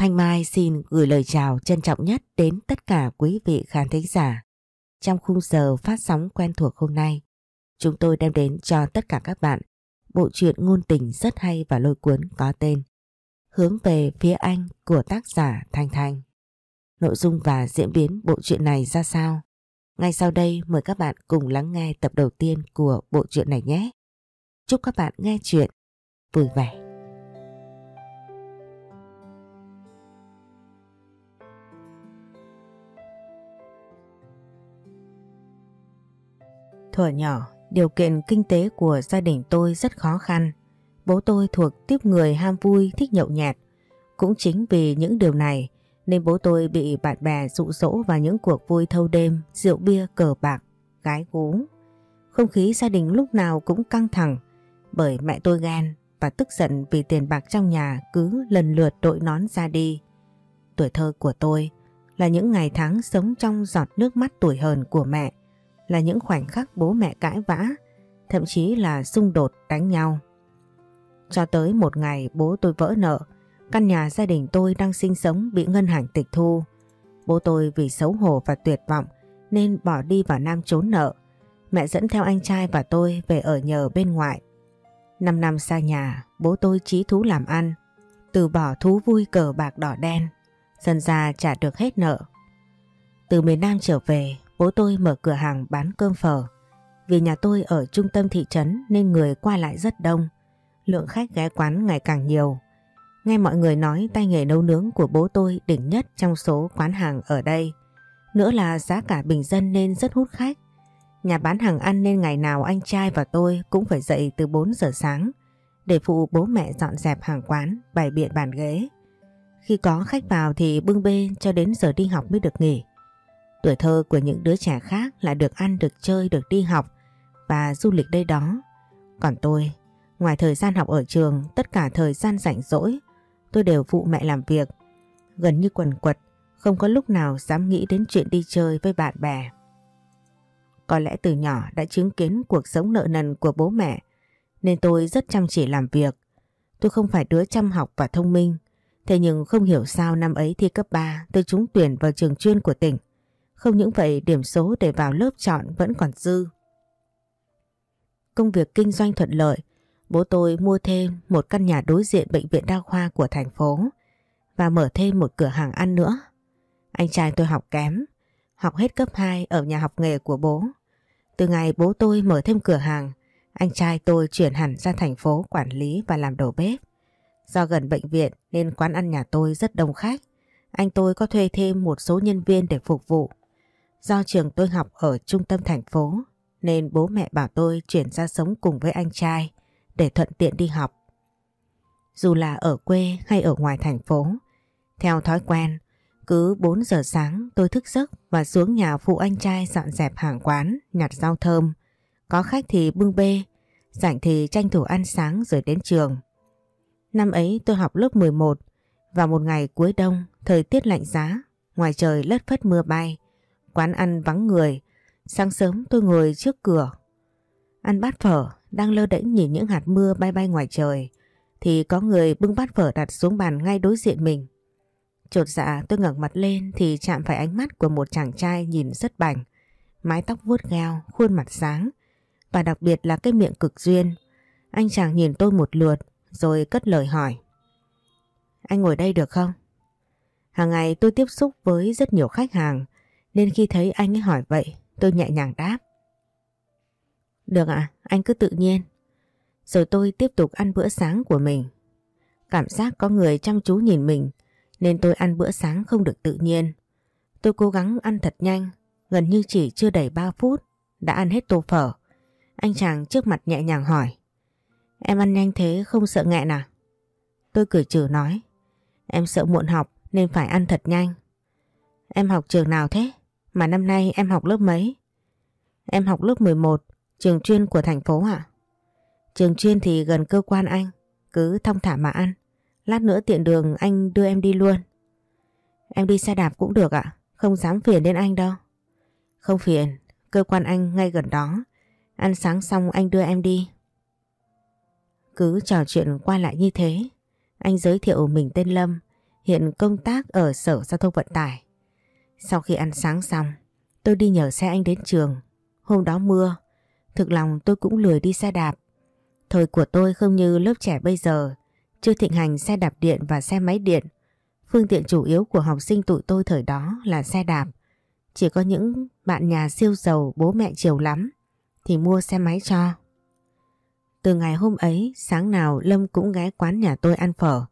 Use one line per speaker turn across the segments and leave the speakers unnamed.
Thanh Mai xin gửi lời chào trân trọng nhất đến tất cả quý vị khán thính giả. Trong khung giờ phát sóng quen thuộc hôm nay, chúng tôi đem đến cho tất cả các bạn bộ truyện ngôn tình rất hay và lôi cuốn có tên Hướng về phía anh của tác giả Thanh Thanh. Nội dung và diễn biến bộ truyện này ra sao? Ngay sau đây mời các bạn cùng lắng nghe tập đầu tiên của bộ truyện này nhé. Chúc các bạn nghe chuyện vui vẻ. Thuở nhỏ, điều kiện kinh tế của gia đình tôi rất khó khăn. Bố tôi thuộc tiếp người ham vui thích nhậu nhẹt. Cũng chính vì những điều này nên bố tôi bị bạn bè dụ dỗ vào những cuộc vui thâu đêm, rượu bia, cờ bạc, gái gú. Không khí gia đình lúc nào cũng căng thẳng bởi mẹ tôi ghen và tức giận vì tiền bạc trong nhà cứ lần lượt đội nón ra đi. Tuổi thơ của tôi là những ngày tháng sống trong giọt nước mắt tuổi hờn của mẹ, là những khoảnh khắc bố mẹ cãi vã, thậm chí là xung đột đánh nhau. Cho tới một ngày bố tôi vỡ nợ, căn nhà gia đình tôi đang sinh sống bị ngân hàng tịch thu. Bố tôi vì xấu hổ và tuyệt vọng nên bỏ đi vào Nam trốn nợ. Mẹ dẫn theo anh trai và tôi về ở nhờ bên ngoại. Năm năm xa nhà, bố tôi chí thú làm ăn, từ bỏ thú vui cờ bạc đỏ đen, dần ra trả được hết nợ. Từ miền Nam trở về, bố tôi mở cửa hàng bán cơm phở. Vì nhà tôi ở trung tâm thị trấn nên người qua lại rất đông, lượng khách ghé quán ngày càng nhiều. Nghe mọi người nói tay nghề nấu nướng của bố tôi đỉnh nhất trong số quán hàng ở đây. Nữa là giá cả bình dân nên rất hút khách. Nhà bán hàng ăn nên ngày nào anh trai và tôi cũng phải dậy từ 4 giờ sáng để phụ bố mẹ dọn dẹp hàng quán, bày biện bàn ghế. Khi có khách vào thì bưng bê cho đến giờ đi học mới được nghỉ. Tuổi thơ của những đứa trẻ khác là được ăn, được chơi, được đi học và du lịch đây đó. Còn tôi, ngoài thời gian học ở trường, tất cả thời gian rảnh rỗi, tôi đều phụ mẹ làm việc. Gần như quần quật, không có lúc nào dám nghĩ đến chuyện đi chơi với bạn bè. Có lẽ từ nhỏ đã chứng kiến cuộc sống nợ nần của bố mẹ nên tôi rất chăm chỉ làm việc. Tôi không phải đứa chăm học và thông minh thế nhưng không hiểu sao năm ấy thi cấp 3 tôi trúng tuyển vào trường chuyên của tỉnh. Không những vậy điểm số để vào lớp chọn vẫn còn dư. Công việc kinh doanh thuận lợi bố tôi mua thêm một căn nhà đối diện bệnh viện đa khoa của thành phố và mở thêm một cửa hàng ăn nữa. Anh trai tôi học kém, học hết cấp 2 ở nhà học nghề của bố. Từ ngày bố tôi mở thêm cửa hàng, anh trai tôi chuyển hẳn ra thành phố quản lý và làm đầu bếp. Do gần bệnh viện nên quán ăn nhà tôi rất đông khách. Anh tôi có thuê thêm một số nhân viên để phục vụ. Do trường tôi học ở trung tâm thành phố nên bố mẹ bảo tôi chuyển ra sống cùng với anh trai để thuận tiện đi học. Dù là ở quê hay ở ngoài thành phố, theo thói quen, cứ 4 giờ sáng tôi thức giấc và xuống nhà phụ anh trai dọn dẹp hàng quán, nhặt rau thơm. Có khách thì bưng bê, rảnh thì tranh thủ ăn sáng rồi đến trường. Năm ấy tôi học lớp 11 và một ngày cuối đông, thời tiết lạnh giá, ngoài trời lất phất mưa bay, quán ăn vắng người. Sáng sớm tôi ngồi trước cửa, ăn bát phở, đang lơ đễnh nhìn những hạt mưa bay bay ngoài trời, thì có người bưng bát phở đặt xuống bàn ngay đối diện mình. Chột dạ tôi ngẩng mặt lên thì chạm phải ánh mắt của một chàng trai nhìn rất bảnh. Mái tóc vuốt gheo, khuôn mặt sáng và đặc biệt là cái miệng cực duyên. Anh chàng nhìn tôi một lượt rồi cất lời hỏi. Anh ngồi đây được không? Hàng ngày tôi tiếp xúc với rất nhiều khách hàng nên khi thấy anh ấy hỏi vậy tôi nhẹ nhàng đáp. Được ạ, anh cứ tự nhiên. Rồi tôi tiếp tục ăn bữa sáng của mình. Cảm giác có người chăm chú nhìn mình nên tôi ăn bữa sáng không được tự nhiên. Tôi cố gắng ăn thật nhanh, gần như chỉ chưa đầy 3 phút, đã ăn hết tô phở. Anh chàng trước mặt nhẹ nhàng hỏi, em ăn nhanh thế không sợ nghẹn à? Tôi cười trừ nói, em sợ muộn học nên phải ăn thật nhanh. Em học trường nào thế? Mà năm nay em học lớp mấy? Em học lớp 11, trường chuyên của thành phố ạ. Trường chuyên thì gần cơ quan anh, cứ thông thả mà ăn. Lát nữa tiện đường anh đưa em đi luôn. Em đi xe đạp cũng được ạ, không dám phiền đến anh đâu. Không phiền, cơ quan anh ngay gần đó. Ăn sáng xong anh đưa em đi. Cứ trò chuyện qua lại như thế, anh giới thiệu mình tên Lâm, hiện công tác ở Sở Giao thông Vận tải. Sau khi ăn sáng xong, tôi đi nhờ xe anh đến trường. Hôm đó mưa, thực lòng tôi cũng lười đi xe đạp. Thời của tôi không như lớp trẻ bây giờ, chưa thịnh hành xe đạp điện và xe máy điện. Phương tiện chủ yếu của học sinh tụi tôi thời đó là xe đạp. Chỉ có những bạn nhà siêu giàu bố mẹ chiều lắm thì mua xe máy cho. Từ ngày hôm ấy, sáng nào Lâm cũng ghé quán nhà tôi ăn phở.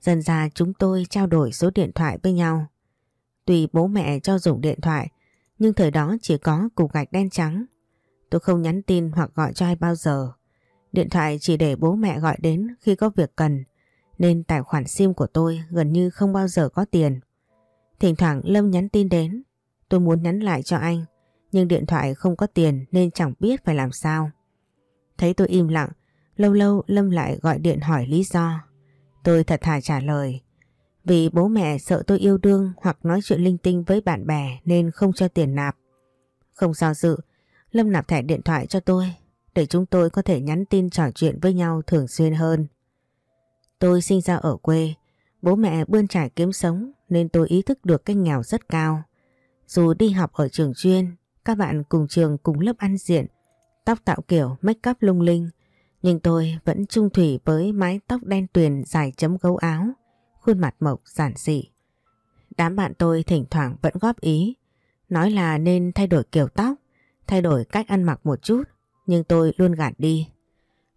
Dần ra chúng tôi trao đổi số điện thoại với nhau. Tùy bố mẹ cho dùng điện thoại, nhưng thời đó chỉ có cục gạch đen trắng. Tôi không nhắn tin hoặc gọi cho ai bao giờ. Điện thoại chỉ để bố mẹ gọi đến khi có việc cần, nên tài khoản SIM của tôi gần như không bao giờ có tiền. Thỉnh thoảng Lâm nhắn tin đến, tôi muốn nhắn lại cho anh, nhưng điện thoại không có tiền nên chẳng biết phải làm sao. Thấy tôi im lặng, lâu lâu Lâm lại gọi điện hỏi lý do. Tôi thật thà trả lời. Vì bố mẹ sợ tôi yêu đương hoặc nói chuyện linh tinh với bạn bè nên không cho tiền nạp. Không do dự, Lâm nạp thẻ điện thoại cho tôi để chúng tôi có thể nhắn tin trò chuyện với nhau thường xuyên hơn. Tôi sinh ra ở quê, bố mẹ bươn trải kiếm sống nên tôi ý thức được cái nghèo rất cao. Dù đi học ở trường chuyên, các bạn cùng trường cùng lớp ăn diện, tóc tạo kiểu make up lung linh, nhưng tôi vẫn trung thủy với mái tóc đen tuyền dài chấm gấu áo, khuôn mặt mộc giản dị. Đám bạn tôi thỉnh thoảng vẫn góp ý, nói là nên thay đổi kiểu tóc, thay đổi cách ăn mặc một chút, nhưng tôi luôn gạt đi.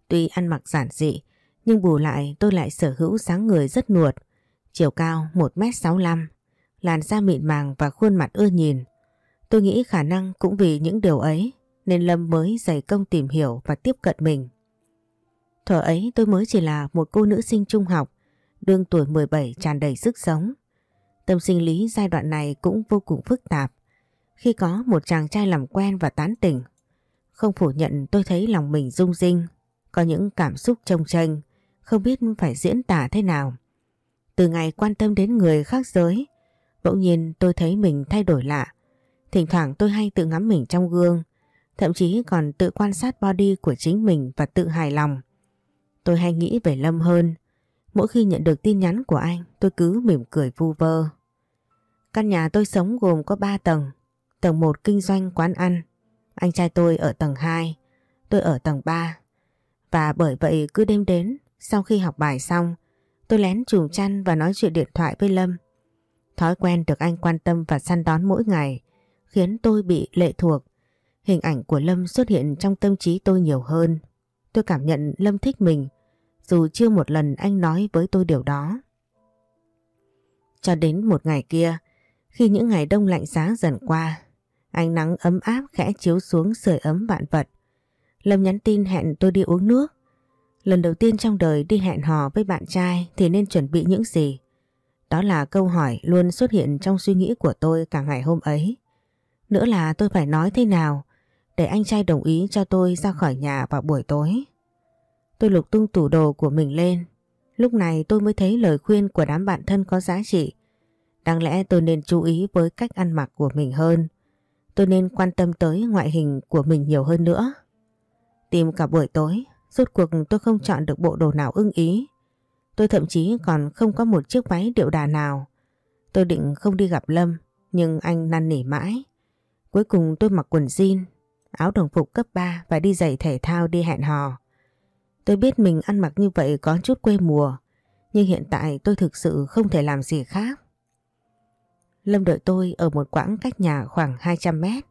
Tuy ăn mặc giản dị, nhưng bù lại tôi lại sở hữu dáng người rất nuột, chiều cao 1m65, làn da mịn màng và khuôn mặt ưa nhìn. Tôi nghĩ khả năng cũng vì những điều ấy nên Lâm mới dày công tìm hiểu và tiếp cận mình. Thuở ấy tôi mới chỉ là một cô nữ sinh trung học, đương tuổi 17 tràn đầy sức sống. Tâm sinh lý giai đoạn này cũng vô cùng phức tạp. Khi có một chàng trai làm quen và tán tỉnh, không phủ nhận tôi thấy lòng mình rung rinh, có những cảm xúc trông tranh, không biết phải diễn tả thế nào. Từ ngày quan tâm đến người khác giới, bỗng nhiên tôi thấy mình thay đổi lạ. Thỉnh thoảng tôi hay tự ngắm mình trong gương, thậm chí còn tự quan sát body của chính mình và tự hài lòng. Tôi hay nghĩ về Lâm hơn. Mỗi khi nhận được tin nhắn của anh, tôi cứ mỉm cười vu vơ. Căn nhà tôi sống gồm có 3 tầng. Tầng 1 kinh doanh quán ăn. Anh trai tôi ở tầng 2, tôi ở tầng 3. Và bởi vậy cứ đêm đến, sau khi học bài xong, tôi lén chùm chăn và nói chuyện điện thoại với Lâm. Thói quen được anh quan tâm và săn đón mỗi ngày khiến tôi bị lệ thuộc. Hình ảnh của Lâm xuất hiện trong tâm trí tôi nhiều hơn. Tôi cảm nhận Lâm thích mình dù chưa một lần anh nói với tôi điều đó. Cho đến một ngày kia, khi những ngày đông lạnh giá dần qua, ánh nắng ấm áp khẽ chiếu xuống sưởi ấm vạn vật. Lâm nhắn tin hẹn tôi đi uống nước. Lần đầu tiên trong đời đi hẹn hò với bạn trai thì nên chuẩn bị những gì? Đó là câu hỏi luôn xuất hiện trong suy nghĩ của tôi cả ngày hôm ấy. Nữa là tôi phải nói thế nào để anh trai đồng ý cho tôi ra khỏi nhà vào buổi tối. Tôi lục tung tủ đồ của mình lên. Lúc này tôi mới thấy lời khuyên của đám bạn thân có giá trị. Đáng lẽ tôi nên chú ý với cách ăn mặc của mình hơn. Tôi nên quan tâm tới ngoại hình của mình nhiều hơn nữa. Tìm cả buổi tối, rốt cuộc tôi không chọn được bộ đồ nào ưng ý. Tôi thậm chí còn không có một chiếc váy điệu đà nào. Tôi định không đi gặp Lâm, nhưng anh năn nỉ mãi. Cuối cùng tôi mặc quần jean, áo đồng phục cấp 3 và đi giày thể thao đi hẹn hò. Tôi biết mình ăn mặc như vậy có chút quê mùa, nhưng hiện tại tôi thực sự không thể làm gì khác. Lâm đợi tôi ở một quãng cách nhà khoảng 200 mét.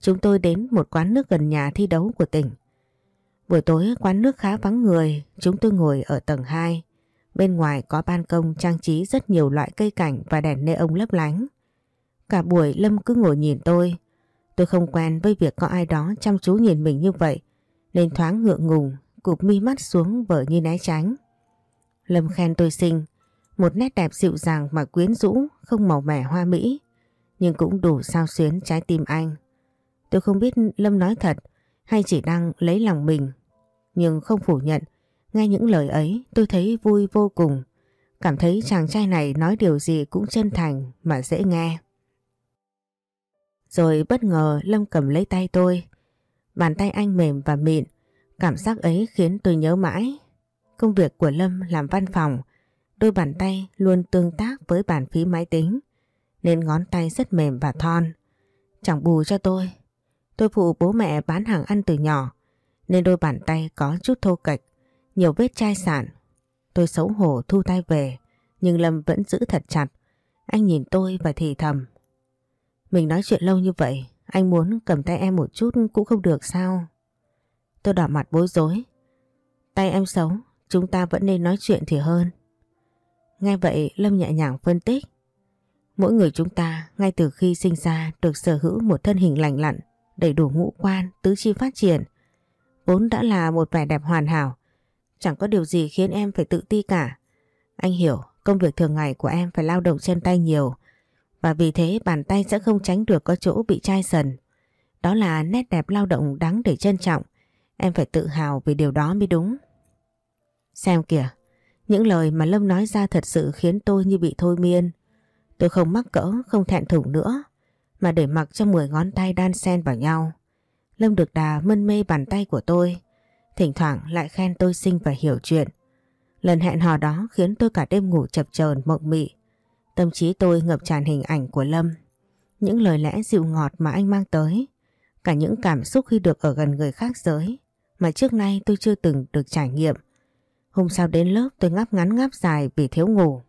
Chúng tôi đến một quán nước gần nhà thi đấu của tỉnh. Buổi tối quán nước khá vắng người, chúng tôi ngồi ở tầng 2. Bên ngoài có ban công trang trí rất nhiều loại cây cảnh và đèn nê ông lấp lánh. Cả buổi Lâm cứ ngồi nhìn tôi. Tôi không quen với việc có ai đó chăm chú nhìn mình như vậy, nên thoáng ngượng ngùng, cụp mi mắt xuống vợ như né tránh. Lâm khen tôi xinh, một nét đẹp dịu dàng mà quyến rũ, không màu mẻ hoa mỹ, nhưng cũng đủ sao xuyến trái tim anh. Tôi không biết Lâm nói thật hay chỉ đang lấy lòng mình, nhưng không phủ nhận, nghe những lời ấy tôi thấy vui vô cùng, cảm thấy chàng trai này nói điều gì cũng chân thành mà dễ nghe. Rồi bất ngờ Lâm cầm lấy tay tôi, bàn tay anh mềm và mịn, cảm giác ấy khiến tôi nhớ mãi. Công việc của Lâm làm văn phòng, đôi bàn tay luôn tương tác với bàn phím máy tính, nên ngón tay rất mềm và thon. Chẳng bù cho tôi. Tôi phụ bố mẹ bán hàng ăn từ nhỏ, nên đôi bàn tay có chút thô kệch, nhiều vết chai sản. Tôi xấu hổ thu tay về, nhưng Lâm vẫn giữ thật chặt. Anh nhìn tôi và thì thầm. Mình nói chuyện lâu như vậy, anh muốn cầm tay em một chút cũng không được sao? Tôi đỏ mặt bối rối. Tay em xấu, chúng ta vẫn nên nói chuyện thì hơn. Nghe vậy Lâm nhẹ nhàng phân tích. Mỗi người chúng ta ngay từ khi sinh ra được sở hữu một thân hình lành lặn, đầy đủ ngũ quan, tứ chi phát triển. Vốn đã là một vẻ đẹp hoàn hảo. Chẳng có điều gì khiến em phải tự ti cả. Anh hiểu công việc thường ngày của em phải lao động chân tay nhiều và vì thế bàn tay sẽ không tránh được có chỗ bị chai sần. Đó là nét đẹp lao động đáng để trân trọng. Em phải tự hào vì điều đó mới đúng. Xem kìa, những lời mà Lâm nói ra thật sự khiến tôi như bị thôi miên. Tôi không mắc cỡ, không thẹn thùng nữa, mà để mặc cho 10 ngón tay đan xen vào nhau. Lâm được đà mân mê bàn tay của tôi, thỉnh thoảng lại khen tôi xinh và hiểu chuyện. Lần hẹn hò đó khiến tôi cả đêm ngủ chập chờn mộng mị. Tâm trí tôi ngập tràn hình ảnh của Lâm. Những lời lẽ dịu ngọt mà anh mang tới. Cả những cảm xúc khi được ở gần người khác giới mà trước nay tôi chưa từng được trải nghiệm. Hôm sau đến lớp tôi ngáp ngắn ngáp dài vì thiếu ngủ.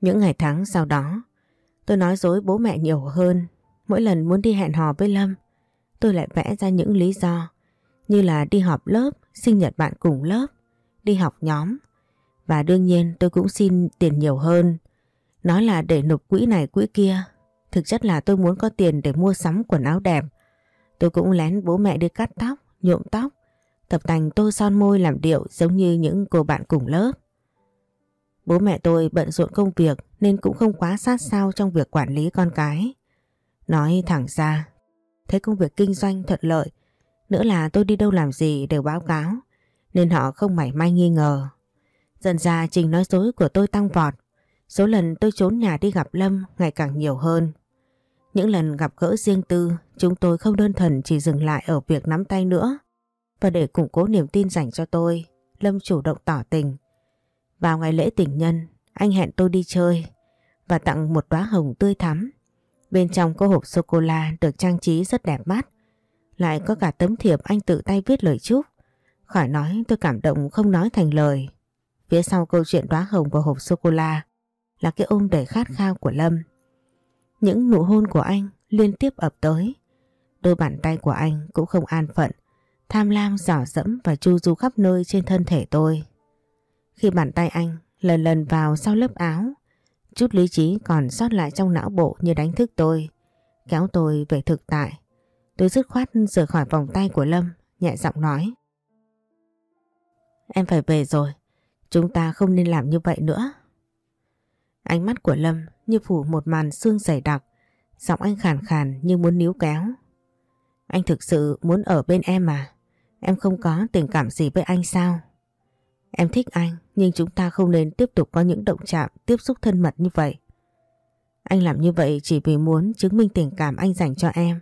Những ngày tháng sau đó, tôi nói dối bố mẹ nhiều hơn. Mỗi lần muốn đi hẹn hò với Lâm, tôi lại vẽ ra những lý do như là đi họp lớp, sinh nhật bạn cùng lớp, đi học nhóm. Và đương nhiên tôi cũng xin tiền nhiều hơn. Nói là để nộp quỹ này quỹ kia. Thực chất là tôi muốn có tiền để mua sắm quần áo đẹp. Tôi cũng lén bố mẹ đi cắt tóc, nhuộm tóc Tập tành tô son môi làm điệu giống như những cô bạn cùng lớp. Bố mẹ tôi bận rộn công việc nên cũng không quá sát sao trong việc quản lý con cái. Nói thẳng ra, thấy công việc kinh doanh thuận lợi, nữa là tôi đi đâu làm gì đều báo cáo, nên họ không mảy may nghi ngờ. Dần ra trình nói dối của tôi tăng vọt, số lần tôi trốn nhà đi gặp Lâm ngày càng nhiều hơn. Những lần gặp gỡ riêng tư, chúng tôi không đơn thuần chỉ dừng lại ở việc nắm tay nữa, và để củng cố niềm tin dành cho tôi, Lâm chủ động tỏ tình. Vào ngày lễ tình nhân, anh hẹn tôi đi chơi và tặng một đóa hồng tươi thắm. Bên trong có hộp sô-cô-la được trang trí rất đẹp mắt. Lại có cả tấm thiệp anh tự tay viết lời chúc. Khỏi nói tôi cảm động không nói thành lời. Phía sau câu chuyện đóa hồng và hộp sô-cô-la là cái ôm đầy khát khao của Lâm. Những nụ hôn của anh liên tiếp ập tới. Đôi bàn tay của anh cũng không an phận tham lam giỏ dẫm và chu du khắp nơi trên thân thể tôi. Khi bàn tay anh lần lần vào sau lớp áo, chút lý trí còn sót lại trong não bộ như đánh thức tôi, kéo tôi về thực tại. Tôi dứt khoát rời khỏi vòng tay của Lâm, nhẹ giọng nói. Em phải về rồi, chúng ta không nên làm như vậy nữa. Ánh mắt của Lâm như phủ một màn xương dày đặc, giọng anh khàn khàn như muốn níu kéo. Anh thực sự muốn ở bên em mà. Em không có tình cảm gì với anh sao? Em thích anh, nhưng chúng ta không nên tiếp tục có những động chạm tiếp xúc thân mật như vậy. Anh làm như vậy chỉ vì muốn chứng minh tình cảm anh dành cho em,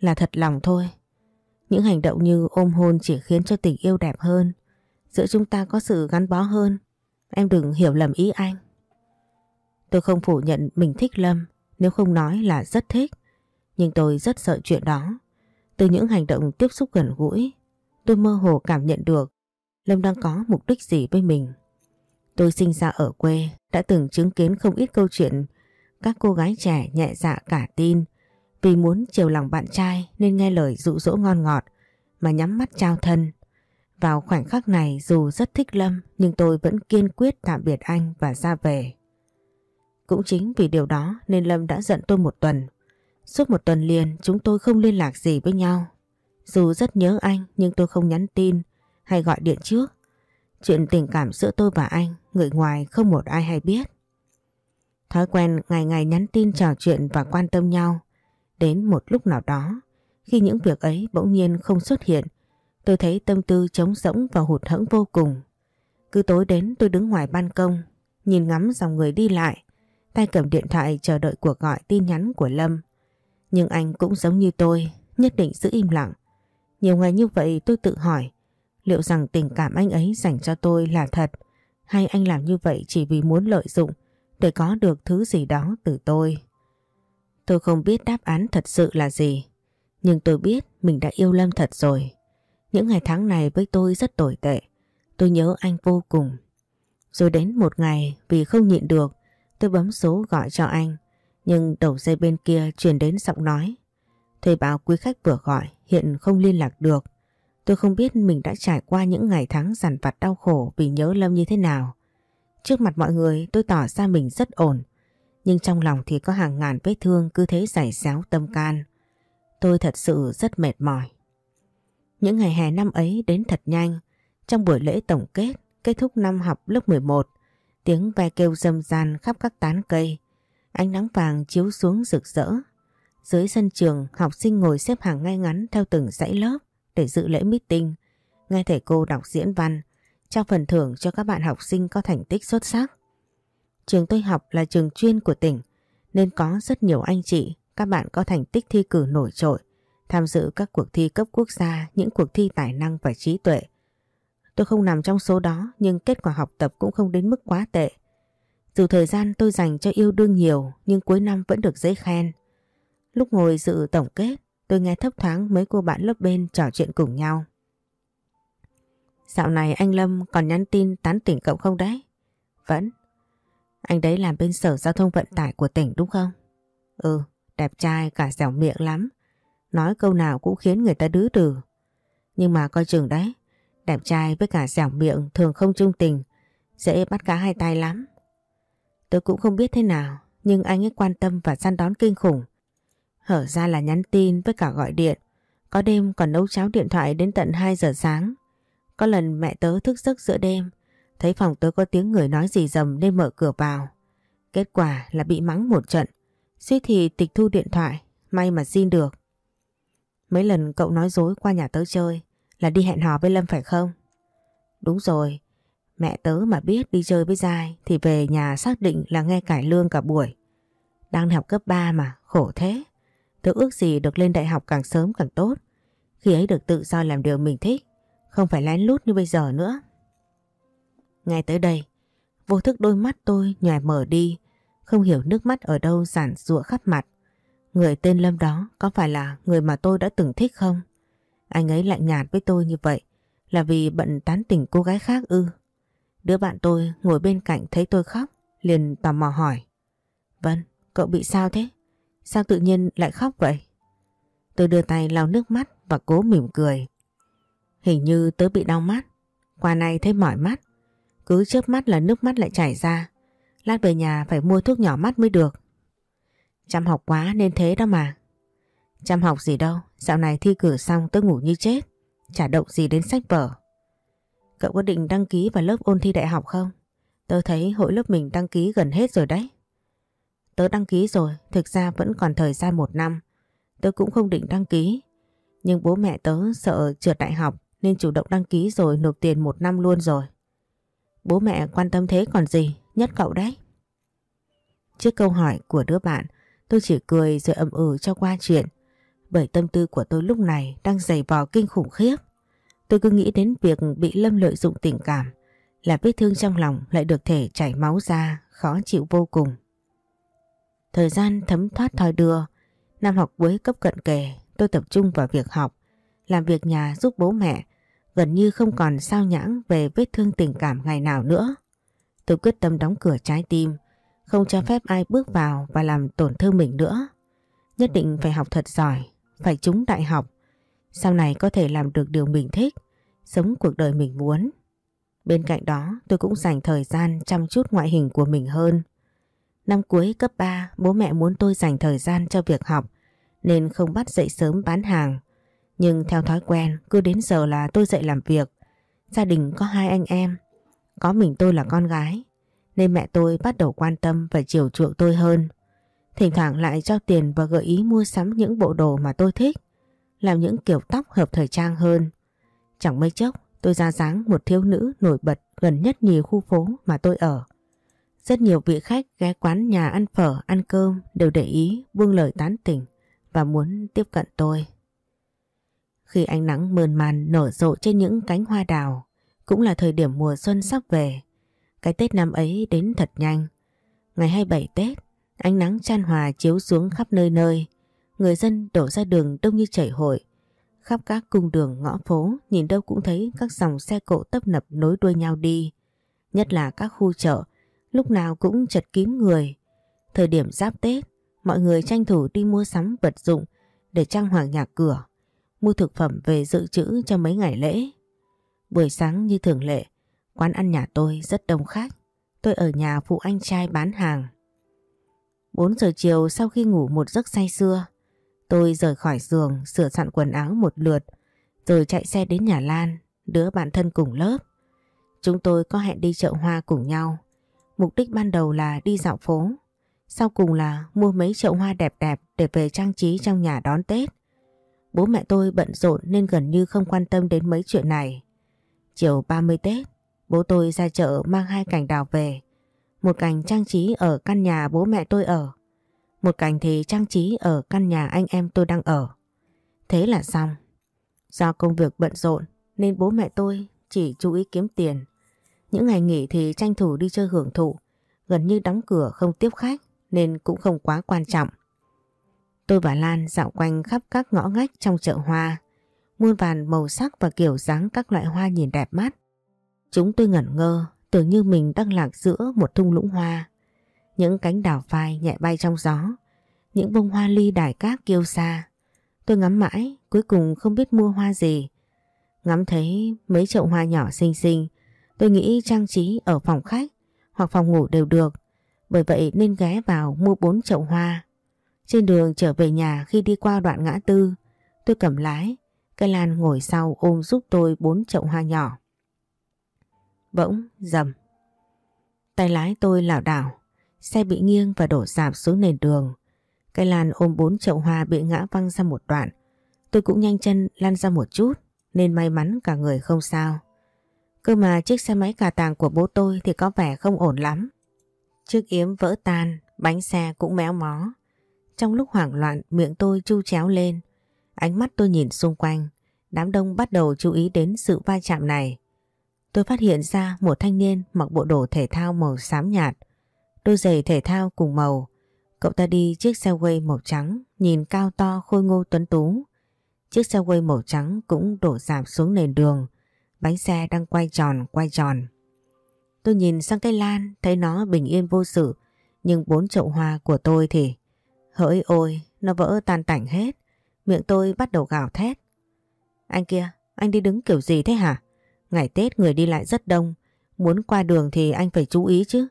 là thật lòng thôi. Những hành động như ôm hôn chỉ khiến cho tình yêu đẹp hơn. Giữa chúng ta có sự gắn bó hơn. Em đừng hiểu lầm ý anh. Tôi không phủ nhận mình thích Lâm, nếu không nói là rất thích. Nhưng tôi rất sợ chuyện đó. Từ những hành động tiếp xúc gần gũi Tôi mơ hồ cảm nhận được Lâm đang có mục đích gì với mình. Tôi sinh ra ở quê, đã từng chứng kiến không ít câu chuyện các cô gái trẻ nhẹ dạ cả tin vì muốn chiều lòng bạn trai nên nghe lời dụ dỗ ngon ngọt mà nhắm mắt trao thân. Vào khoảnh khắc này dù rất thích Lâm nhưng tôi vẫn kiên quyết tạm biệt anh và ra về. Cũng chính vì điều đó nên Lâm đã giận tôi một tuần. Suốt một tuần liền chúng tôi không liên lạc gì với nhau. Dù rất nhớ anh nhưng tôi không nhắn tin hay gọi điện trước. Chuyện tình cảm giữa tôi và anh, người ngoài không một ai hay biết. Thói quen ngày ngày nhắn tin trò chuyện và quan tâm nhau. Đến một lúc nào đó, khi những việc ấy bỗng nhiên không xuất hiện, tôi thấy tâm tư trống rỗng và hụt hẫng vô cùng. Cứ tối đến tôi đứng ngoài ban công, nhìn ngắm dòng người đi lại, tay cầm điện thoại chờ đợi cuộc gọi tin nhắn của Lâm. Nhưng anh cũng giống như tôi, nhất định giữ im lặng. Nhiều ngày như vậy tôi tự hỏi liệu rằng tình cảm anh ấy dành cho tôi là thật Hay anh làm như vậy chỉ vì muốn lợi dụng để có được thứ gì đó từ tôi? Tôi không biết đáp án thật sự là gì. Nhưng tôi biết mình đã yêu Lâm thật rồi. Những ngày tháng này với tôi rất tồi tệ. Tôi nhớ anh vô cùng. Rồi đến một ngày vì không nhịn được tôi bấm số gọi cho anh. Nhưng đầu dây bên kia truyền đến giọng nói. Thầy báo quý khách vừa gọi hiện không liên lạc được. Tôi không biết mình đã trải qua những ngày tháng giàn vặt đau khổ vì nhớ Lâm như thế nào. Trước mặt mọi người tôi tỏ ra mình rất ổn. Nhưng trong lòng thì có hàng ngàn vết thương cứ thế giải xéo tâm can. Tôi thật sự rất mệt mỏi. Những ngày hè năm ấy đến thật nhanh. Trong buổi lễ tổng kết, kết thúc năm học lớp 11, tiếng ve kêu râm ran khắp các tán cây. Ánh nắng vàng chiếu xuống rực rỡ. Dưới sân trường, học sinh ngồi xếp hàng ngay ngắn theo từng dãy lớp để dự lễ meeting, nghe thầy cô đọc diễn văn, trao phần thưởng cho các bạn học sinh có thành tích xuất sắc. Trường tôi học là trường chuyên của tỉnh, nên có rất nhiều anh chị, các bạn có thành tích thi cử nổi trội, tham dự các cuộc thi cấp quốc gia, những cuộc thi tài năng và trí tuệ. Tôi không nằm trong số đó nhưng kết quả học tập cũng không đến mức quá tệ. Dù thời gian tôi dành cho yêu đương nhiều nhưng cuối năm vẫn được giấy khen. Lúc ngồi dự tổng kết, tôi nghe thấp thoáng mấy cô bạn lớp bên trò chuyện cùng nhau. Dạo này anh Lâm còn nhắn tin tán tỉnh cậu không đấy? Vẫn. Anh đấy làm bên sở giao thông vận tải của tỉnh đúng không? Ừ, đẹp trai cả dẻo miệng lắm. Nói câu nào cũng khiến người ta đứ đừ. Nhưng mà coi chừng đấy, đẹp trai với cả dẻo miệng thường không trung tình, dễ bắt cá hai tay lắm. Tôi cũng không biết thế nào, nhưng anh ấy quan tâm và săn đón kinh khủng. Hở ra là nhắn tin với cả gọi điện. Có đêm còn nấu cháo điện thoại đến tận 2 giờ sáng. Có lần mẹ tớ thức giấc giữa đêm, thấy phòng tớ có tiếng người nói gì dầm nên mở cửa vào. Kết quả là bị mắng một trận. Suýt thì tịch thu điện thoại, may mà xin được. Mấy lần cậu nói dối qua nhà tớ chơi là đi hẹn hò với Lâm phải không? Đúng rồi, mẹ tớ mà biết đi chơi với Giai thì về nhà xác định là nghe cải lương cả buổi. Đang học cấp 3 mà, khổ thế. Tớ ước gì được lên đại học càng sớm càng tốt. Khi ấy được tự do làm điều mình thích, không phải lén lút như bây giờ nữa. Ngay tới đây, vô thức đôi mắt tôi nhòe mở đi, không hiểu nước mắt ở đâu giản rụa khắp mặt. Người tên Lâm đó có phải là người mà tôi đã từng thích không? Anh ấy lạnh nhạt với tôi như vậy là vì bận tán tỉnh cô gái khác ư. Đứa bạn tôi ngồi bên cạnh thấy tôi khóc, liền tò mò hỏi. Vân, cậu bị sao thế? Sao tự nhiên lại khóc vậy? Tôi đưa tay lau nước mắt và cố mỉm cười. Hình như tớ bị đau mắt. Qua này thấy mỏi mắt. Cứ chớp mắt là nước mắt lại chảy ra. Lát về nhà phải mua thuốc nhỏ mắt mới được. Chăm học quá nên thế đó mà. Chăm học gì đâu. Dạo này thi cử xong tớ ngủ như chết. Chả động gì đến sách vở. Cậu có định đăng ký vào lớp ôn thi đại học không? Tớ thấy hội lớp mình đăng ký gần hết rồi đấy. Tớ đăng ký rồi, thực ra vẫn còn thời gian một năm. Tớ cũng không định đăng ký. Nhưng bố mẹ tớ sợ trượt đại học nên chủ động đăng ký rồi nộp tiền một năm luôn rồi. Bố mẹ quan tâm thế còn gì, nhất cậu đấy. Trước câu hỏi của đứa bạn, tôi chỉ cười rồi ậm ừ cho qua chuyện. Bởi tâm tư của tôi lúc này đang dày vò kinh khủng khiếp. Tôi cứ nghĩ đến việc bị Lâm lợi dụng tình cảm, là vết thương trong lòng lại được thể chảy máu ra, khó chịu vô cùng. Thời gian thấm thoát thoi đưa, năm học cuối cấp cận kề, tôi tập trung vào việc học, làm việc nhà giúp bố mẹ, gần như không còn sao nhãng về vết thương tình cảm ngày nào nữa. Tôi quyết tâm đóng cửa trái tim, không cho phép ai bước vào và làm tổn thương mình nữa. Nhất định phải học thật giỏi, phải trúng đại học, sau này có thể làm được điều mình thích, sống cuộc đời mình muốn. Bên cạnh đó tôi cũng dành thời gian chăm chút ngoại hình của mình hơn. Năm cuối cấp 3 bố mẹ muốn tôi dành thời gian cho việc học nên không bắt dậy sớm bán hàng. Nhưng theo thói quen cứ đến giờ là tôi dậy làm việc. Gia đình có hai anh em, có mình tôi là con gái nên mẹ tôi bắt đầu quan tâm và chiều chuộng tôi hơn. Thỉnh thoảng lại cho tiền và gợi ý mua sắm những bộ đồ mà tôi thích, làm những kiểu tóc hợp thời trang hơn. Chẳng mấy chốc tôi ra dáng một thiếu nữ nổi bật gần nhất nhiều khu phố mà tôi ở. Rất nhiều vị khách ghé quán nhà ăn phở, ăn cơm đều để ý buông lời tán tỉnh và muốn tiếp cận tôi. Khi ánh nắng mờn màn nở rộ trên những cánh hoa đào, cũng là thời điểm mùa xuân sắp về. Cái Tết năm ấy đến thật nhanh. Ngày 27 Tết, ánh nắng chan hòa chiếu xuống khắp nơi nơi. Người dân đổ ra đường đông như chảy hội. Khắp các cung đường ngõ phố nhìn đâu cũng thấy các dòng xe cộ tấp nập nối đuôi nhau đi. Nhất là các khu chợ, lúc nào cũng chật kín người. Thời điểm giáp Tết, mọi người tranh thủ đi mua sắm vật dụng để trang hoàng nhà cửa, mua thực phẩm về dự trữ cho mấy ngày lễ. Buổi sáng như thường lệ, quán ăn nhà tôi rất đông khách. Tôi ở nhà phụ anh trai bán hàng. 4 giờ chiều sau khi ngủ một giấc say sưa, tôi rời khỏi giường sửa soạn quần áo một lượt, rồi chạy xe đến nhà Lan, đứa bạn thân cùng lớp. Chúng tôi có hẹn đi chợ hoa cùng nhau. Mục đích ban đầu là đi dạo phố, sau cùng là mua mấy chậu hoa đẹp đẹp để về trang trí trong nhà đón Tết. Bố mẹ tôi bận rộn nên gần như không quan tâm đến mấy chuyện này. Chiều 30 Tết, bố tôi ra chợ mang hai cành đào về. Một cành trang trí ở căn nhà bố mẹ tôi ở. Một cảnh thì trang trí ở căn nhà anh em tôi đang ở. Thế là xong. Do công việc bận rộn nên bố mẹ tôi chỉ chú ý kiếm tiền. Những ngày nghỉ thì tranh thủ đi chơi hưởng thụ, gần như đóng cửa không tiếp khách nên cũng không quá quan trọng. Tôi và Lan dạo quanh khắp các ngõ ngách trong chợ hoa, muôn vàn màu sắc và kiểu dáng các loại hoa nhìn đẹp mắt. Chúng tôi ngẩn ngơ, tưởng như mình đang lạc giữa một thung lũng hoa. Những cánh đào phai nhẹ bay trong gió, những bông hoa ly đài cát kiêu xa. Tôi ngắm mãi, cuối cùng không biết mua hoa gì. Ngắm thấy mấy chậu hoa nhỏ xinh xinh, tôi nghĩ trang trí ở phòng khách hoặc phòng ngủ đều được. Bởi vậy nên ghé vào mua bốn chậu hoa. Trên đường trở về nhà khi đi qua đoạn ngã tư, tôi cầm lái, cây Lan ngồi sau ôm giúp tôi bốn chậu hoa nhỏ. Bỗng, dầm. Tay lái tôi lảo đảo, xe bị nghiêng và đổ dạp xuống nền đường. Cây Lan ôm bốn chậu hoa bị ngã văng ra một đoạn. Tôi cũng nhanh chân lăn ra một chút, nên may mắn cả người không sao. Cơ mà chiếc xe máy cà tàng của bố tôi thì có vẻ không ổn lắm. Chiếc yếm vỡ tan, bánh xe cũng méo mó. Trong lúc hoảng loạn miệng tôi chu chéo lên. Ánh mắt tôi nhìn xung quanh. Đám đông bắt đầu chú ý đến sự va chạm này. Tôi phát hiện ra một thanh niên mặc bộ đồ thể thao màu xám nhạt. Đôi giày thể thao cùng màu. Cậu ta đi chiếc xe quay màu trắng, nhìn cao to khôi ngô tuấn tú. Chiếc xe quay màu trắng cũng đổ dạp xuống nền đường. Bánh xe đang quay tròn, quay tròn. Tôi nhìn sang cây lan, thấy nó bình yên vô sự. Nhưng bốn chậu hoa của tôi thì... Hỡi ôi, nó vỡ tan tảnh hết. Miệng tôi bắt đầu gào thét. Anh kia, anh đi đứng kiểu gì thế hả? Ngày Tết người đi lại rất đông. Muốn qua đường thì anh phải chú ý chứ.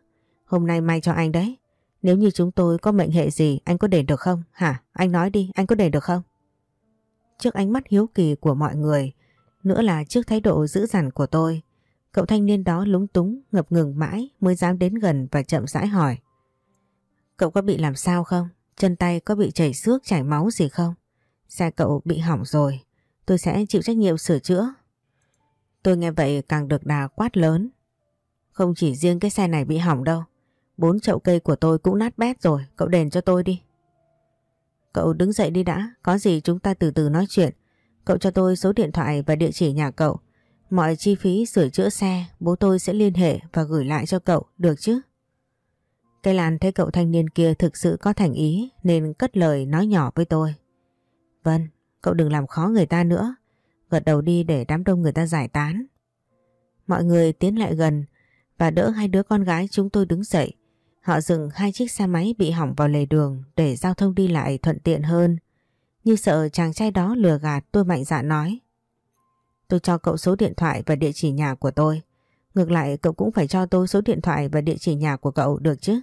Hôm nay may cho anh đấy. Nếu như chúng tôi có mệnh hệ gì anh có để được không? Hả? Anh nói đi, anh có để được không? Trước ánh mắt hiếu kỳ của mọi người, nữa là trước thái độ dữ dằn của tôi, cậu thanh niên đó lúng túng, ngập ngừng mãi mới dám đến gần và chậm rãi hỏi. Cậu có bị làm sao không? Chân tay có bị chảy xước chảy máu gì không? Xe cậu bị hỏng rồi, tôi sẽ chịu trách nhiệm sửa chữa. Tôi nghe vậy càng được đà quát lớn. Không chỉ riêng cái xe này bị hỏng đâu, bốn chậu cây của tôi cũng nát bét rồi, cậu đền cho tôi đi. Cậu đứng dậy đi đã, có gì chúng ta từ từ nói chuyện. Cậu cho tôi số điện thoại và địa chỉ nhà cậu. Mọi chi phí sửa chữa xe bố tôi sẽ liên hệ và gửi lại cho cậu, được chứ? Cây Lan thấy cậu thanh niên kia thực sự có thành ý nên cất lời nói nhỏ với tôi. Vâng, cậu đừng làm khó người ta nữa. Gật đầu đi để đám đông người ta giải tán. Mọi người tiến lại gần và đỡ hai đứa con gái chúng tôi đứng dậy. Họ dừng hai chiếc xe máy bị hỏng vào lề đường để giao thông đi lại thuận tiện hơn. Như sợ chàng trai đó lừa gạt, tôi mạnh dạn nói. Tôi cho cậu số điện thoại và địa chỉ nhà của tôi. Ngược lại, cậu cũng phải cho tôi số điện thoại và địa chỉ nhà của cậu được chứ.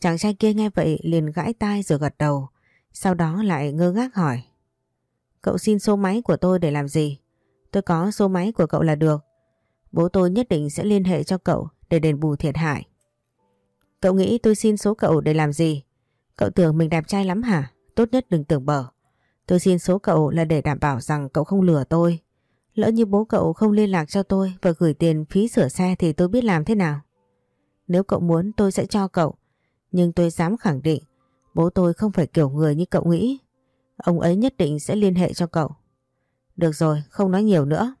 Chàng trai kia nghe vậy liền gãi tai rồi gật đầu. Sau đó lại ngơ ngác hỏi. Cậu xin số máy của tôi để làm gì? Tôi có số máy của cậu là được. Bố tôi nhất định sẽ liên hệ cho cậu để đền bù thiệt hại. Cậu nghĩ tôi xin số cậu để làm gì? Cậu tưởng mình đẹp trai lắm hả? Tốt nhất đừng tưởng bở. Tôi xin số cậu là để đảm bảo rằng cậu không lừa tôi. Lỡ như bố cậu không liên lạc cho tôi và gửi tiền phí sửa xe thì tôi biết làm thế nào. Nếu cậu muốn tôi sẽ cho cậu. Nhưng tôi dám khẳng định bố tôi không phải kiểu người như cậu nghĩ. Ông ấy nhất định sẽ liên hệ cho cậu. Được rồi, không nói nhiều nữa.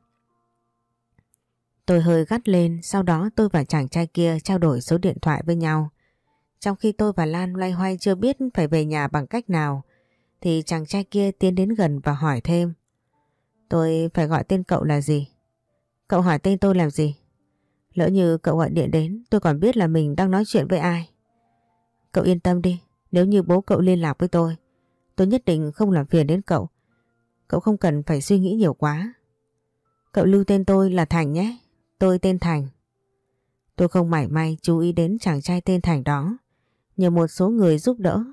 Tôi hơi gắt lên, sau đó tôi và chàng trai kia trao đổi số điện thoại với nhau. Trong khi tôi và Lan loay hoay chưa biết phải về nhà bằng cách nào, thì chàng trai kia tiến đến gần và hỏi thêm. Tôi phải gọi tên cậu là gì? Cậu hỏi tên tôi làm gì? Lỡ như cậu gọi điện đến, tôi còn biết là mình đang nói chuyện với ai. Cậu yên tâm đi, nếu như bố cậu liên lạc với tôi, tôi nhất định không làm phiền đến cậu. Cậu không cần phải suy nghĩ nhiều quá. Cậu lưu tên tôi là Thành nhé, tôi tên Thành. Tôi không mảy may chú ý đến chàng trai tên Thành đó. Nhờ một số người giúp đỡ,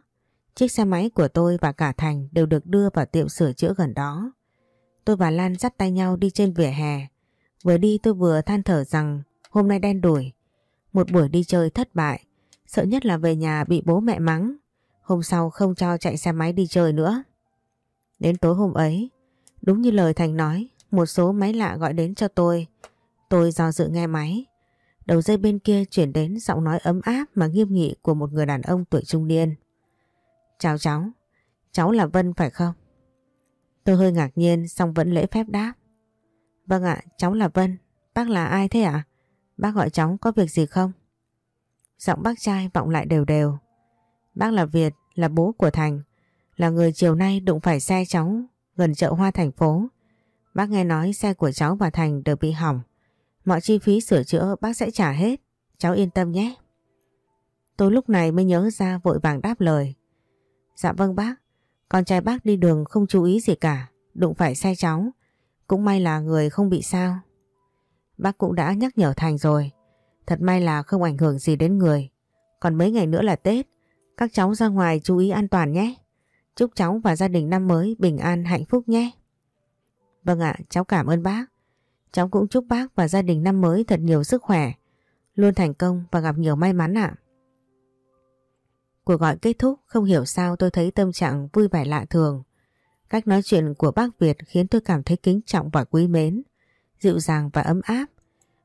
chiếc xe máy của tôi và cả Thành đều được đưa vào tiệm sửa chữa gần đó. Tôi và Lan dắt tay nhau đi trên vỉa hè. Vừa đi tôi vừa than thở rằng hôm nay đen đủi. Một buổi đi chơi thất bại. Sợ nhất là về nhà bị bố mẹ mắng. Hôm sau không cho chạy xe máy đi chơi nữa. Đến tối hôm ấy, đúng như lời Thành nói, một số máy lạ gọi đến cho tôi. Tôi do dự nghe máy. Đầu dây bên kia chuyển đến giọng nói ấm áp mà nghiêm nghị của một người đàn ông tuổi trung niên. Chào cháu, cháu là Vân phải không? Tôi hơi ngạc nhiên xong vẫn lễ phép đáp. Vâng ạ, cháu là Vân. Bác là ai thế ạ? Bác gọi cháu có việc gì không? Giọng bác trai vọng lại đều đều. Bác là Việt, là bố của Thành. Là người chiều nay đụng phải xe cháu gần chợ hoa thành phố. Bác nghe nói xe của cháu và Thành đều bị hỏng. Mọi chi phí sửa chữa bác sẽ trả hết. Cháu yên tâm nhé. Tôi lúc này mới nhớ ra vội vàng đáp lời. Dạ vâng bác. Con trai bác đi đường không chú ý gì cả. Đụng phải xe cháu. Cũng may là người không bị sao. Bác cũng đã nhắc nhở Thành rồi. Thật may là không ảnh hưởng gì đến người. Còn mấy ngày nữa là Tết. Các cháu ra ngoài chú ý an toàn nhé. Chúc cháu và gia đình năm mới bình an hạnh phúc nhé. Vâng ạ, cháu cảm ơn bác. Cháu cũng chúc bác và gia đình năm mới thật nhiều sức khỏe, luôn thành công và gặp nhiều may mắn ạ. Cuộc gọi kết thúc, không hiểu sao tôi thấy tâm trạng vui vẻ lạ thường. Cách nói chuyện của bác Việt khiến tôi cảm thấy kính trọng và quý mến, dịu dàng và ấm áp.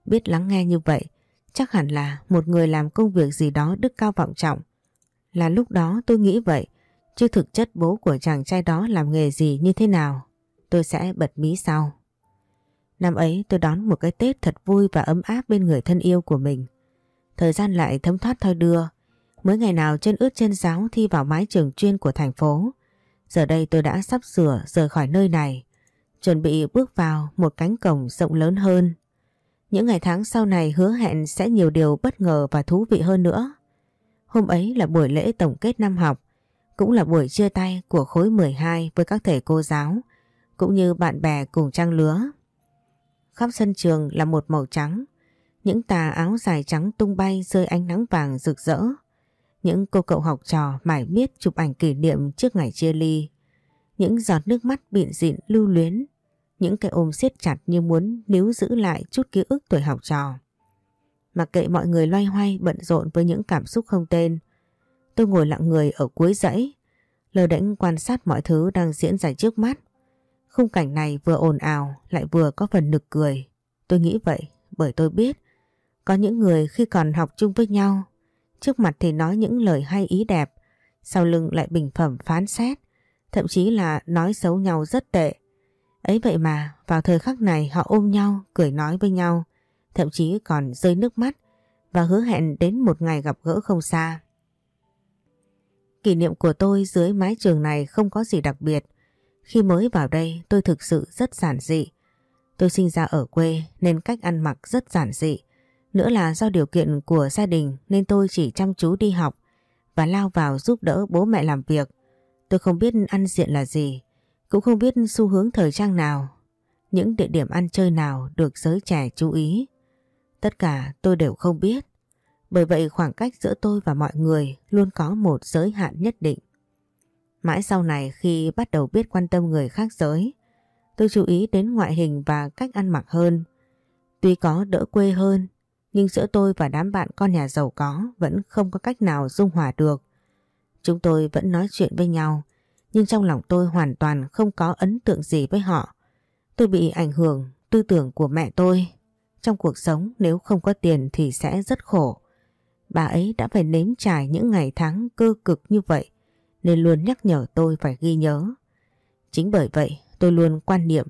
Biết lắng nghe như vậy, chắc hẳn là một người làm công việc gì đó đức cao vọng trọng. Là lúc đó tôi nghĩ vậy, chứ thực chất bố của chàng trai đó làm nghề gì như thế nào, tôi sẽ bật mí sau. Năm ấy tôi đón một cái Tết thật vui và ấm áp bên người thân yêu của mình. Thời gian lại thấm thoát thôi đưa. Mới ngày nào chân ướt chân giáo thi vào mái trường chuyên của thành phố. Giờ đây tôi đã sắp sửa rời khỏi nơi này. Chuẩn bị bước vào một cánh cổng rộng lớn hơn. Những ngày tháng sau này hứa hẹn sẽ nhiều điều bất ngờ và thú vị hơn nữa. Hôm ấy là buổi lễ tổng kết năm học. Cũng là buổi chia tay của khối 12 với các thầy cô giáo. Cũng như bạn bè cùng trang lứa. Khắp sân trường là một màu trắng. Những tà áo dài trắng tung bay rơi ánh nắng vàng rực rỡ. Những cô cậu học trò mải miết chụp ảnh kỷ niệm trước ngày chia ly. Những giọt nước mắt bịn dịn lưu luyến. Những cái ôm siết chặt như muốn níu giữ lại chút ký ức tuổi học trò. Mặc kệ mọi người loay hoay, bận rộn với những cảm xúc không tên. Tôi ngồi lặng người ở cuối dãy. Lờ đánh quan sát mọi thứ đang diễn ra trước mắt. Khung cảnh này vừa ồn ào, lại vừa có phần nực cười. Tôi nghĩ vậy bởi tôi biết, có những người khi còn học chung với nhau, trước mặt thì nói những lời hay ý đẹp, sau lưng lại bình phẩm phán xét, thậm chí là nói xấu nhau rất tệ. Ấy vậy mà, vào thời khắc này họ ôm nhau, cười nói với nhau, thậm chí còn rơi nước mắt và hứa hẹn đến một ngày gặp gỡ không xa. Kỷ niệm của tôi dưới mái trường này không có gì đặc biệt khi mới vào đây tôi thực sự rất giản dị. Tôi sinh ra ở quê nên cách ăn mặc rất giản dị. Nữa là do điều kiện của gia đình nên tôi chỉ chăm chú đi học và lao vào giúp đỡ bố mẹ làm việc. Tôi không biết ăn diện là gì, cũng không biết xu hướng thời trang nào, những địa điểm ăn chơi nào được giới trẻ chú ý. Tất cả tôi đều không biết. Bởi vậy khoảng cách giữa tôi và mọi người luôn có một giới hạn nhất định. Mãi sau này khi bắt đầu biết quan tâm người khác giới, tôi chú ý đến ngoại hình và cách ăn mặc hơn. Tuy có đỡ quê hơn, nhưng giữa tôi và đám bạn con nhà giàu có vẫn không có cách nào dung hòa được. Chúng tôi vẫn nói chuyện với nhau, nhưng trong lòng tôi hoàn toàn không có ấn tượng gì với họ. Tôi bị ảnh hưởng tư tưởng của mẹ tôi. Trong cuộc sống nếu không có tiền thì sẽ rất khổ. Bà ấy đã phải nếm trải những ngày tháng cơ cực như vậy nên luôn nhắc nhở tôi phải ghi nhớ. Chính bởi vậy tôi luôn quan niệm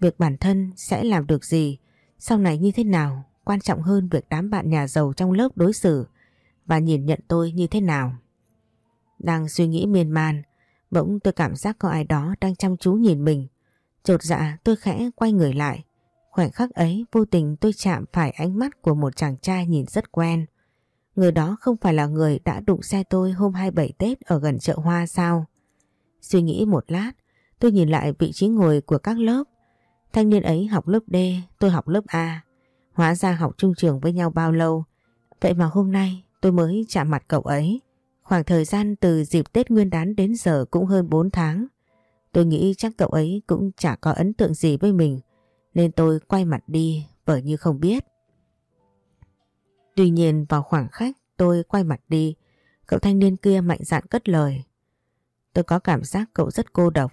việc bản thân sẽ làm được gì sau này như thế nào quan trọng hơn việc đám bạn nhà giàu trong lớp đối xử và nhìn nhận tôi như thế nào. Đang suy nghĩ miên man, bỗng tôi cảm giác có ai đó đang chăm chú nhìn mình. Chột dạ tôi khẽ quay người lại. Khoảnh khắc ấy vô tình tôi chạm phải ánh mắt của một chàng trai nhìn rất quen. Người đó không phải là người đã đụng xe tôi hôm 27 Tết ở gần chợ hoa sao? Suy nghĩ một lát, tôi nhìn lại vị trí ngồi của các lớp. Thanh niên ấy học lớp D, tôi học lớp A. Hóa ra học chung trường với nhau bao lâu. Vậy mà hôm nay tôi mới chạm mặt cậu ấy. Khoảng thời gian từ dịp Tết Nguyên đán đến giờ cũng hơn 4 tháng. Tôi nghĩ chắc cậu ấy cũng chả có ấn tượng gì với mình. Nên tôi quay mặt đi vờ như không biết. Tuy nhiên vào khoảng khách tôi quay mặt đi, cậu thanh niên kia mạnh dạn cất lời. Tôi có cảm giác cậu rất cô độc.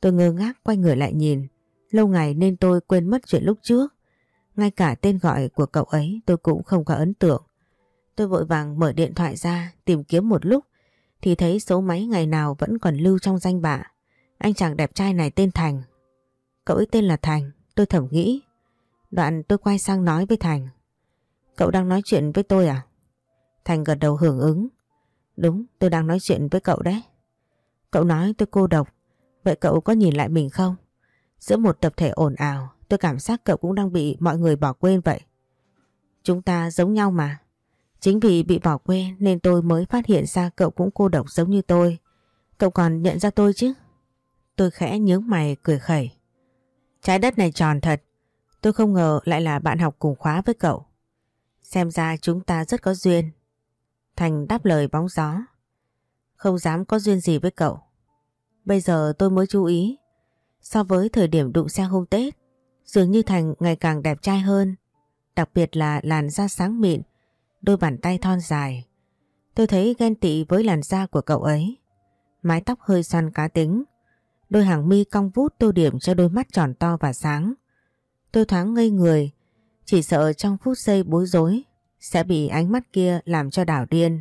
Tôi ngơ ngác quay người lại nhìn, lâu ngày nên tôi quên mất chuyện lúc trước. Ngay cả tên gọi của cậu ấy tôi cũng không có ấn tượng. Tôi vội vàng mở điện thoại ra tìm kiếm một lúc thì thấy số máy ngày nào vẫn còn lưu trong danh bạ. Anh chàng đẹp trai này tên Thành. Cậu ấy tên là Thành, tôi thầm nghĩ. Đoạn tôi quay sang nói với Thành. Cậu đang nói chuyện với tôi à? Thành gật đầu hưởng ứng. Đúng, tôi đang nói chuyện với cậu đấy. Cậu nói tôi cô độc. Vậy cậu có nhìn lại mình không? Giữa một tập thể ồn ào, tôi cảm giác cậu cũng đang bị mọi người bỏ quên vậy. Chúng ta giống nhau mà. Chính vì bị bỏ quên nên tôi mới phát hiện ra cậu cũng cô độc giống như tôi. Cậu còn nhận ra tôi chứ? Tôi khẽ nhướng mày cười khẩy. Trái đất này tròn thật. Tôi không ngờ lại là bạn học cùng khóa với cậu. Xem ra chúng ta rất có duyên. Thành đáp lời bóng gió. Không dám có duyên gì với cậu. Bây giờ tôi mới chú ý. So với thời điểm đụng xe hôm Tết, dường như Thành ngày càng đẹp trai hơn. Đặc biệt là làn da sáng mịn, đôi bàn tay thon dài. Tôi thấy ghen tị với làn da của cậu ấy. Mái tóc hơi xoăn cá tính, đôi hàng mi cong vút tô điểm cho đôi mắt tròn to và sáng. Tôi thoáng ngây người, chỉ sợ trong phút giây bối rối sẽ bị ánh mắt kia làm cho đảo điên.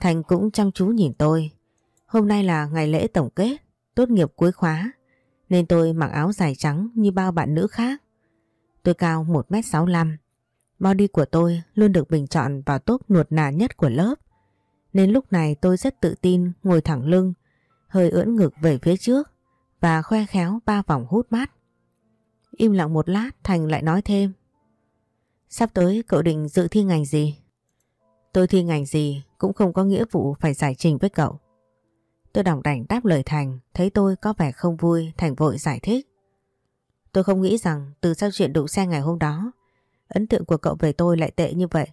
Thành cũng chăm chú nhìn tôi. Hôm nay là ngày lễ tổng kết, tốt nghiệp cuối khóa, nên tôi mặc áo dài trắng như bao bạn nữ khác. Tôi cao 1m65, body của tôi luôn được bình chọn vào top nuột nà nhất của lớp. Nên lúc này tôi rất tự tin ngồi thẳng lưng, hơi ưỡn ngực về phía trước và khoe khéo ba vòng hút mát. Im lặng một lát Thành lại nói thêm. Sắp tới cậu định dự thi ngành gì? Tôi thi ngành gì cũng không có nghĩa vụ phải giải trình với cậu. Tôi đỏng đảnh đáp lời Thành, thấy tôi có vẻ không vui, Thành vội giải thích. Tôi không nghĩ rằng từ sau chuyện đụng xe ngày hôm đó, ấn tượng của cậu về tôi lại tệ như vậy.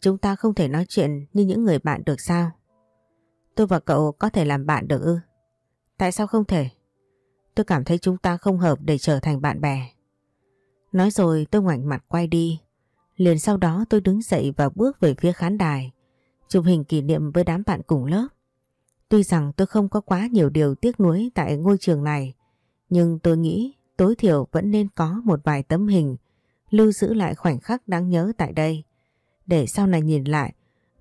Chúng ta không thể nói chuyện như những người bạn được sao? Tôi và cậu có thể làm bạn được ư? Tại sao không thể? Tôi cảm thấy chúng ta không hợp để trở thành bạn bè. Nói rồi tôi ngoảnh mặt quay đi. Liền sau đó tôi đứng dậy và bước về phía khán đài, chụp hình kỷ niệm với đám bạn cùng lớp. Tuy rằng tôi không có quá nhiều điều tiếc nuối tại ngôi trường này, nhưng tôi nghĩ tối thiểu vẫn nên có một vài tấm hình lưu giữ lại khoảnh khắc đáng nhớ tại đây. Để sau này nhìn lại,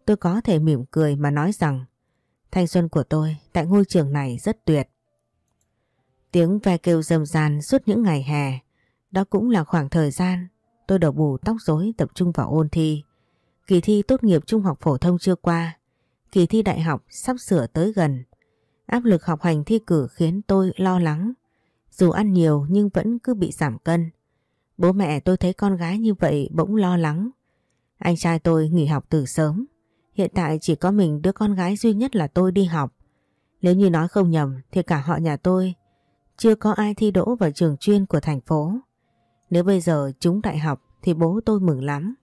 tôi có thể mỉm cười mà nói rằng thanh xuân của tôi tại ngôi trường này rất tuyệt. Tiếng ve kêu rầm ràn suốt những ngày hè, đó cũng là khoảng thời gian tôi đầu bù tóc rối tập trung vào ôn thi. Kỳ thi tốt nghiệp trung học phổ thông chưa qua, kỳ thi đại học sắp sửa tới gần. Áp lực học hành thi cử khiến tôi lo lắng. Dù ăn nhiều nhưng vẫn cứ bị giảm cân. Bố mẹ tôi thấy con gái như vậy bỗng lo lắng. Anh trai tôi nghỉ học từ sớm. Hiện tại chỉ có mình đứa con gái duy nhất là tôi đi học. Nếu như nói không nhầm thì cả họ nhà tôi chưa có ai thi đỗ vào trường chuyên của thành phố. Nếu bây giờ chúng đại học thì bố tôi mừng lắm.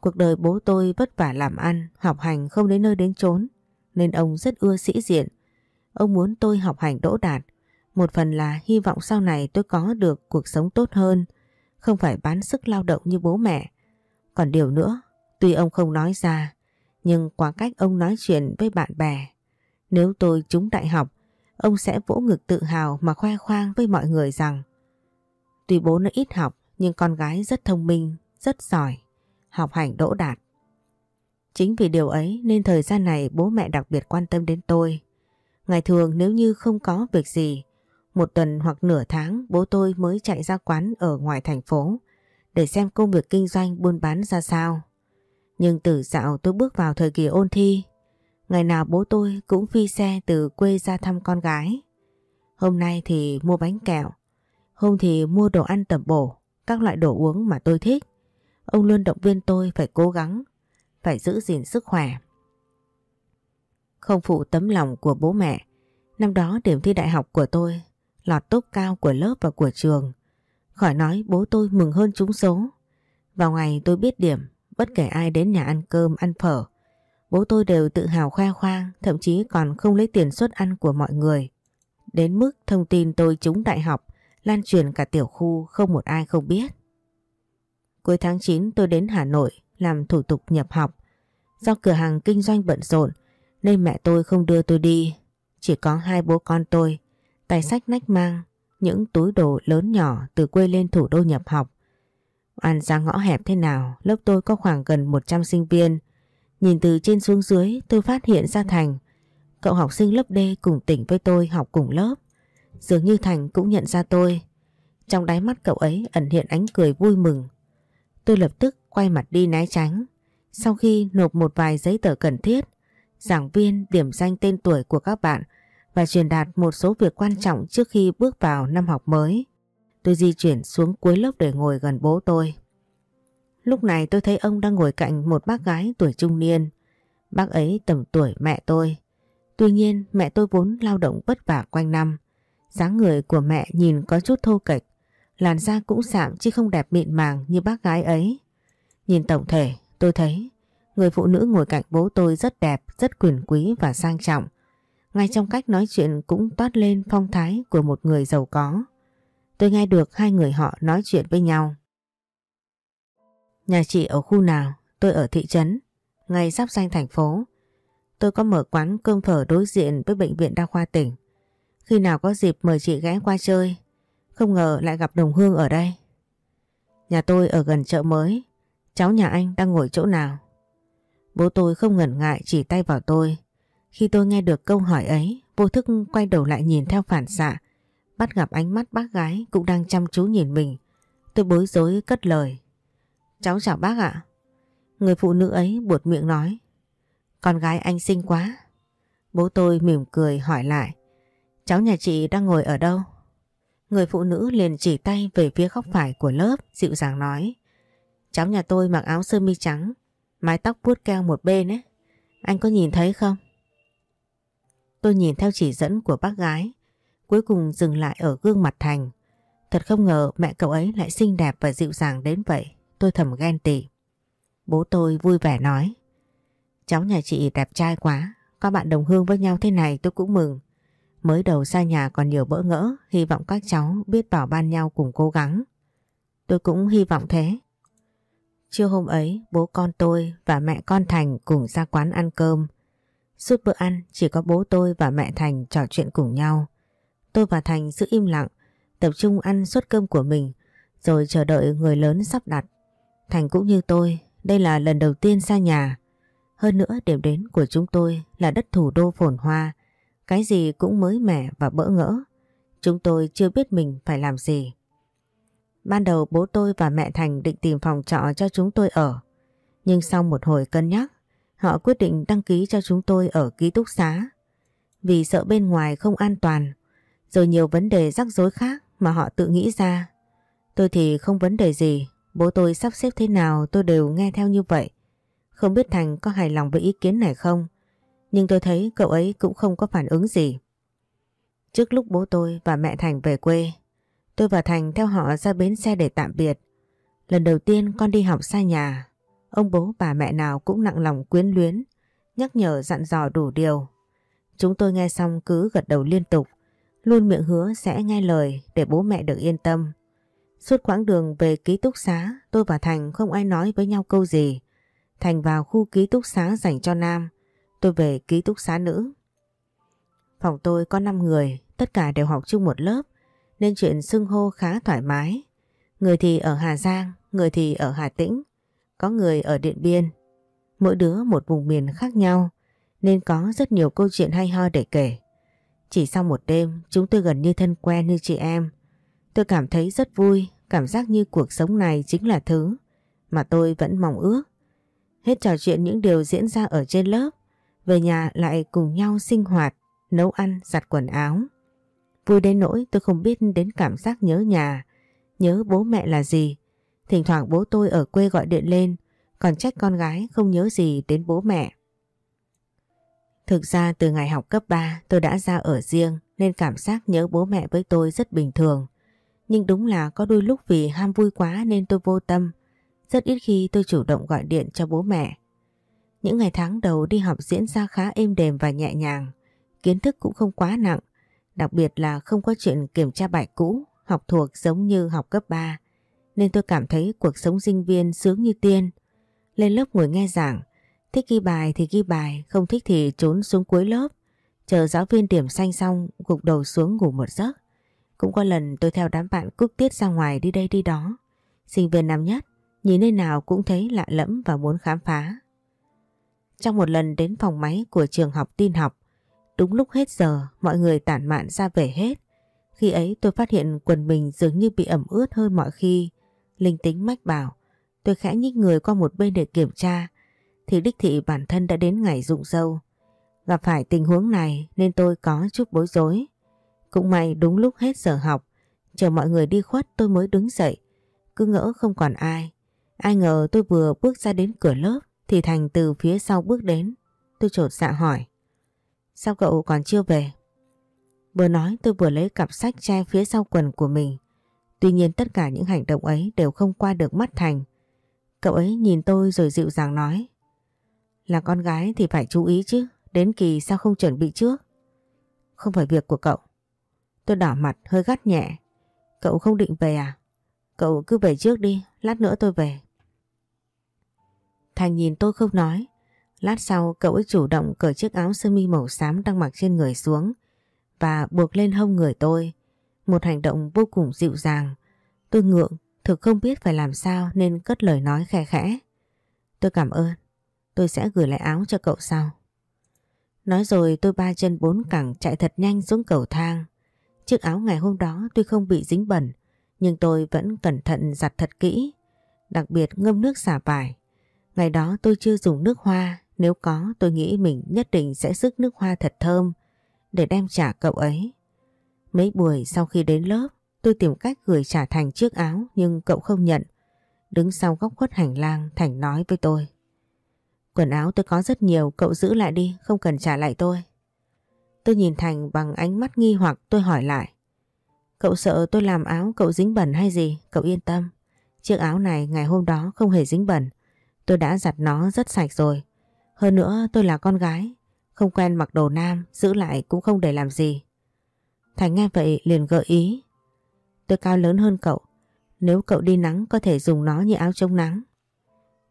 Cuộc đời bố tôi vất vả làm ăn, học hành không đến nơi đến chốn, nên ông rất ưa sĩ diện. Ông muốn tôi học hành đỗ đạt, một phần là hy vọng sau này tôi có được cuộc sống tốt hơn, không phải bán sức lao động như bố mẹ. Còn điều nữa, tuy ông không nói ra, nhưng qua cách ông nói chuyện với bạn bè, nếu tôi trúng đại học, ông sẽ vỗ ngực tự hào mà khoe khoang với mọi người rằng Tuy bố nó ít học nhưng con gái rất thông minh, rất giỏi, học hành đỗ đạt. Chính vì điều ấy nên thời gian này bố mẹ đặc biệt quan tâm đến tôi. Ngày thường nếu như không có việc gì, một tuần hoặc nửa tháng bố tôi mới chạy ra quán ở ngoài thành phố để xem công việc kinh doanh buôn bán ra sao. Nhưng từ dạo tôi bước vào thời kỳ ôn thi, ngày nào bố tôi cũng phi xe từ quê ra thăm con gái. Hôm nay thì mua bánh kẹo, hôm thì mua đồ ăn tẩm bổ, các loại đồ uống mà tôi thích. Ông luôn động viên tôi phải cố gắng, phải giữ gìn sức khỏe. Không phụ tấm lòng của bố mẹ, năm đó điểm thi đại học của tôi lọt tốt cao của lớp và của trường. Khỏi nói bố tôi mừng hơn chúng số. Vào ngày tôi biết điểm, bất kể ai đến nhà ăn cơm, ăn phở, bố tôi đều tự hào khoe khoang, thậm chí còn không lấy tiền suất ăn của mọi người. Đến mức thông tin tôi trúng đại học, lan truyền cả tiểu khu không một ai không biết. Cuối tháng 9 tôi đến Hà Nội làm thủ tục nhập học. Do cửa hàng kinh doanh bận rộn nên mẹ tôi không đưa tôi đi. Chỉ có hai bố con tôi, tài sách nách mang, những túi đồ lớn nhỏ từ quê lên thủ đô nhập học. Oan ra ngõ hẹp thế nào, lớp tôi có khoảng gần 100 sinh viên. Nhìn từ trên xuống dưới tôi phát hiện ra Thành, cậu học sinh lớp D cùng tỉnh với tôi học cùng lớp. Dường như Thành cũng nhận ra tôi. Trong đáy mắt cậu ấy ẩn hiện ánh cười vui mừng. Tôi lập tức quay mặt đi né tránh. Sau khi nộp một vài giấy tờ cần thiết, giảng viên điểm danh tên tuổi của các bạn và truyền đạt một số việc quan trọng trước khi bước vào năm học mới. Tôi di chuyển xuống cuối lớp để ngồi gần bố tôi. Lúc này tôi thấy ông đang ngồi cạnh một bác gái tuổi trung niên. Bác ấy tầm tuổi mẹ tôi. Tuy nhiên mẹ tôi vốn lao động vất vả quanh năm dáng người của mẹ nhìn có chút thô kệch. Làn da cũng sạm chứ không đẹp mịn màng như bác gái ấy. Nhìn tổng thể tôi thấy người phụ nữ ngồi cạnh bố tôi rất đẹp, rất quyền quý và sang trọng. Ngay trong cách nói chuyện cũng toát lên phong thái của một người giàu có. Tôi nghe được hai người họ nói chuyện với nhau. Nhà chị ở khu nào? Tôi ở thị trấn, ngay giáp danh thành phố. Tôi có mở quán cơm phở đối diện với bệnh viện đa khoa tỉnh. Khi nào có dịp mời chị ghé qua chơi, không ngờ lại gặp đồng hương ở đây. Nhà tôi ở gần chợ mới, cháu nhà anh đang ngồi chỗ nào? Bố tôi không ngần ngại chỉ tay vào tôi. Khi tôi nghe được câu hỏi ấy, vô thức quay đầu lại nhìn theo phản xạ, bắt gặp ánh mắt bác gái cũng đang chăm chú nhìn mình. Tôi bối rối cất lời. Cháu chào bác ạ. Người phụ nữ ấy buột miệng nói. Con gái anh xinh quá. Bố tôi mỉm cười hỏi lại. Cháu nhà chị đang ngồi ở đâu? Người phụ nữ liền chỉ tay về phía góc phải của lớp, dịu dàng nói. Cháu nhà tôi mặc áo sơ mi trắng, mái tóc vuốt keo một bên ấy. Anh có nhìn thấy không? Tôi nhìn theo chỉ dẫn của bác gái, cuối cùng dừng lại ở gương mặt Thành. Thật không ngờ mẹ cậu ấy lại xinh đẹp và dịu dàng đến vậy. Tôi thầm ghen tị. Bố tôi vui vẻ nói. Cháu nhà chị đẹp trai quá, có bạn đồng hương với nhau thế này tôi cũng mừng. Mới đầu xa nhà còn nhiều bỡ ngỡ, hy vọng các cháu biết bảo ban nhau cùng cố gắng. Tôi cũng hy vọng thế. Trưa hôm ấy, bố con tôi và mẹ con Thành cùng ra quán ăn cơm. Suốt bữa ăn chỉ có bố tôi và mẹ Thành trò chuyện cùng nhau. Tôi và Thành giữ im lặng, tập trung ăn suất cơm của mình, rồi chờ đợi người lớn sắp đặt. Thành cũng như tôi, đây là lần đầu tiên xa nhà. Hơn nữa điểm đến của chúng tôi là đất thủ đô phồn hoa, cái gì cũng mới mẻ và bỡ ngỡ. Chúng tôi chưa biết mình phải làm gì. Ban đầu bố tôi và mẹ Thành định tìm phòng trọ cho chúng tôi ở. Nhưng sau một hồi cân nhắc, họ quyết định đăng ký cho chúng tôi ở ký túc xá. Vì sợ bên ngoài không an toàn, rồi nhiều vấn đề rắc rối khác mà họ tự nghĩ ra. Tôi thì không vấn đề gì, bố tôi sắp xếp thế nào tôi đều nghe theo như vậy. Không biết Thành có hài lòng với ý kiến này không? Nhưng tôi thấy cậu ấy cũng không có phản ứng gì. Trước lúc bố tôi và mẹ Thành về quê, tôi và Thành theo họ ra bến xe để tạm biệt. Lần đầu tiên con đi học xa nhà, ông bố bà mẹ nào cũng nặng lòng quyến luyến, nhắc nhở dặn dò đủ điều. Chúng tôi nghe xong cứ gật đầu liên tục, luôn miệng hứa sẽ nghe lời để bố mẹ được yên tâm. Suốt quãng đường về ký túc xá, tôi và Thành không ai nói với nhau câu gì. Thành vào khu ký túc xá dành cho nam, tôi về ký túc xá nữ. Phòng tôi có 5 người, tất cả đều học chung một lớp, nên chuyện xưng hô khá thoải mái. Người thì ở Hà Giang, người thì ở Hà Tĩnh, có người ở Điện Biên. Mỗi đứa một vùng miền khác nhau, nên có rất nhiều câu chuyện hay ho để kể. Chỉ sau một đêm, chúng tôi gần như thân quen như chị em. Tôi cảm thấy rất vui cảm giác như cuộc sống này chính là thứ mà tôi vẫn mong ước. Hết trò chuyện những điều diễn ra ở trên lớp, về nhà lại cùng nhau sinh hoạt, nấu ăn, giặt quần áo. Vui đến nỗi tôi không biết đến cảm giác nhớ nhà, nhớ bố mẹ là gì. Thỉnh thoảng bố tôi ở quê gọi điện lên, còn trách con gái không nhớ gì đến bố mẹ. Thực ra từ ngày học cấp 3 tôi đã ra ở riêng nên cảm giác nhớ bố mẹ với tôi rất bình thường. Nhưng đúng là có đôi lúc vì ham vui quá nên tôi vô tâm. Rất ít khi tôi chủ động gọi điện cho bố mẹ. Những ngày tháng đầu đi học diễn ra khá êm đềm và nhẹ nhàng. Kiến thức cũng không quá nặng. Đặc biệt là không có chuyện kiểm tra bài cũ, học thuộc giống như học cấp 3. Nên tôi cảm thấy cuộc sống sinh viên sướng như tiên. Lên lớp ngồi nghe giảng, thích ghi bài thì ghi bài, không thích thì trốn xuống cuối lớp. Chờ giáo viên điểm xanh xong, gục đầu xuống ngủ một giấc. Cũng có lần tôi theo đám bạn cúc tiết ra ngoài đi đây đi đó. Sinh viên năm nhất, nhìn nơi nào cũng thấy lạ lẫm và muốn khám phá. Trong một lần đến phòng máy của trường học tin học, đúng lúc hết giờ mọi người tản mạn ra về hết. Khi ấy tôi phát hiện quần mình dường như bị ẩm ướt hơn mọi khi. Linh tính mách bảo, tôi khẽ nhích người qua một bên để kiểm tra, thì đích thị bản thân đã đến ngày rụng dâu. Gặp phải tình huống này nên tôi có chút bối rối. Cũng may đúng lúc hết giờ học, chờ mọi người đi khuất tôi mới đứng dậy. Cứ ngỡ không còn ai. Ai ngờ tôi vừa bước ra đến cửa lớp thì Thành từ phía sau bước đến. Tôi trột dạ hỏi. Sao cậu còn chưa về? Vừa nói tôi vừa lấy cặp sách che phía sau quần của mình. Tuy nhiên tất cả những hành động ấy đều không qua được mắt Thành. Cậu ấy nhìn tôi rồi dịu dàng nói. Là con gái thì phải chú ý chứ. Đến kỳ sao không chuẩn bị trước? Không phải việc của cậu. Tôi đỏ mặt hơi gắt nhẹ. Cậu không định về à? Cậu cứ về trước đi, lát nữa tôi về. Thành nhìn tôi không nói. Lát sau cậu ấy chủ động cởi chiếc áo sơ mi màu xám đang mặc trên người xuống và buộc lên hông người tôi. Một hành động vô cùng dịu dàng. Tôi ngượng, thực không biết phải làm sao nên cất lời nói khẽ khẽ. Tôi cảm ơn. Tôi sẽ gửi lại áo cho cậu sau. Nói rồi tôi ba chân bốn cẳng chạy thật nhanh xuống cầu thang. Chiếc áo ngày hôm đó tuy không bị dính bẩn, nhưng tôi vẫn cẩn thận giặt thật kỹ, đặc biệt ngâm nước xả vải. Ngày đó tôi chưa dùng nước hoa, nếu có tôi nghĩ mình nhất định sẽ sức nước hoa thật thơm để đem trả cậu ấy. Mấy buổi sau khi đến lớp, tôi tìm cách gửi trả Thành chiếc áo nhưng cậu không nhận. Đứng sau góc khuất hành lang Thành nói với tôi. Quần áo tôi có rất nhiều, cậu giữ lại đi, không cần trả lại tôi. Tôi nhìn Thành bằng ánh mắt nghi hoặc tôi hỏi lại. Cậu sợ tôi làm áo cậu dính bẩn hay gì? Cậu yên tâm. Chiếc áo này ngày hôm đó không hề dính bẩn. Tôi đã giặt nó rất sạch rồi. Hơn nữa tôi là con gái. Không quen mặc đồ nam, giữ lại cũng không để làm gì. Thành nghe vậy liền gợi ý. Tôi cao lớn hơn cậu. Nếu cậu đi nắng có thể dùng nó như áo chống nắng.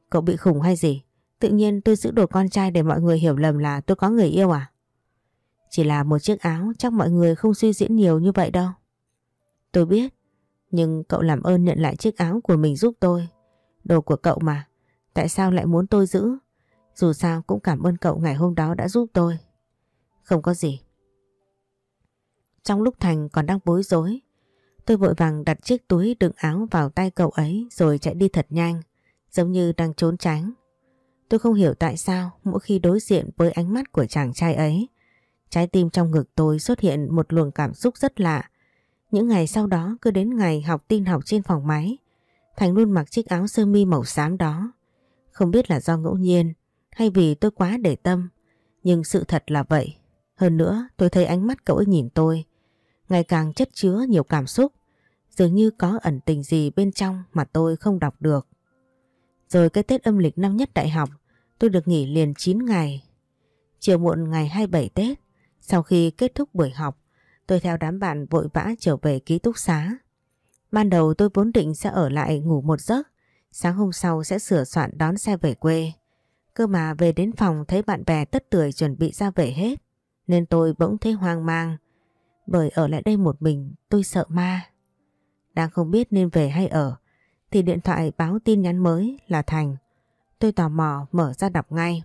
Cậu bị khủng hay gì? Tự nhiên tôi giữ đồ con trai để mọi người hiểu lầm là tôi có người yêu à? Chỉ là một chiếc áo chắc mọi người không suy diễn nhiều như vậy đâu. Tôi biết, nhưng cậu làm ơn nhận lại chiếc áo của mình giúp tôi. Đồ của cậu mà, tại sao lại muốn tôi giữ? Dù sao cũng cảm ơn cậu ngày hôm đó đã giúp tôi. Không có gì. Trong lúc Thành còn đang bối rối, tôi vội vàng đặt chiếc túi đựng áo vào tay cậu ấy rồi chạy đi thật nhanh, giống như đang trốn tránh. Tôi không hiểu tại sao mỗi khi đối diện với ánh mắt của chàng trai ấy, trái tim trong ngực tôi xuất hiện một luồng cảm xúc rất lạ. Những ngày sau đó cứ đến ngày học tin học trên phòng máy, Thành luôn mặc chiếc áo sơ mi màu xám đó. Không biết là do ngẫu nhiên hay vì tôi quá để tâm, nhưng sự thật là vậy. Hơn nữa tôi thấy ánh mắt cậu ấy nhìn tôi, ngày càng chất chứa nhiều cảm xúc, dường như có ẩn tình gì bên trong mà tôi không đọc được. Rồi cái Tết âm lịch năm nhất đại học, tôi được nghỉ liền 9 ngày. Chiều muộn ngày 27 Tết, sau khi kết thúc buổi học, tôi theo đám bạn vội vã trở về ký túc xá. Ban đầu tôi vốn định sẽ ở lại ngủ một giấc, sáng hôm sau sẽ sửa soạn đón xe về quê. Cơ mà về đến phòng thấy bạn bè tất tưởi chuẩn bị ra về hết, nên tôi bỗng thấy hoang mang. Bởi ở lại đây một mình tôi sợ ma. Đang không biết nên về hay ở, thì điện thoại báo tin nhắn mới là Thành. Tôi tò mò mở ra đọc ngay.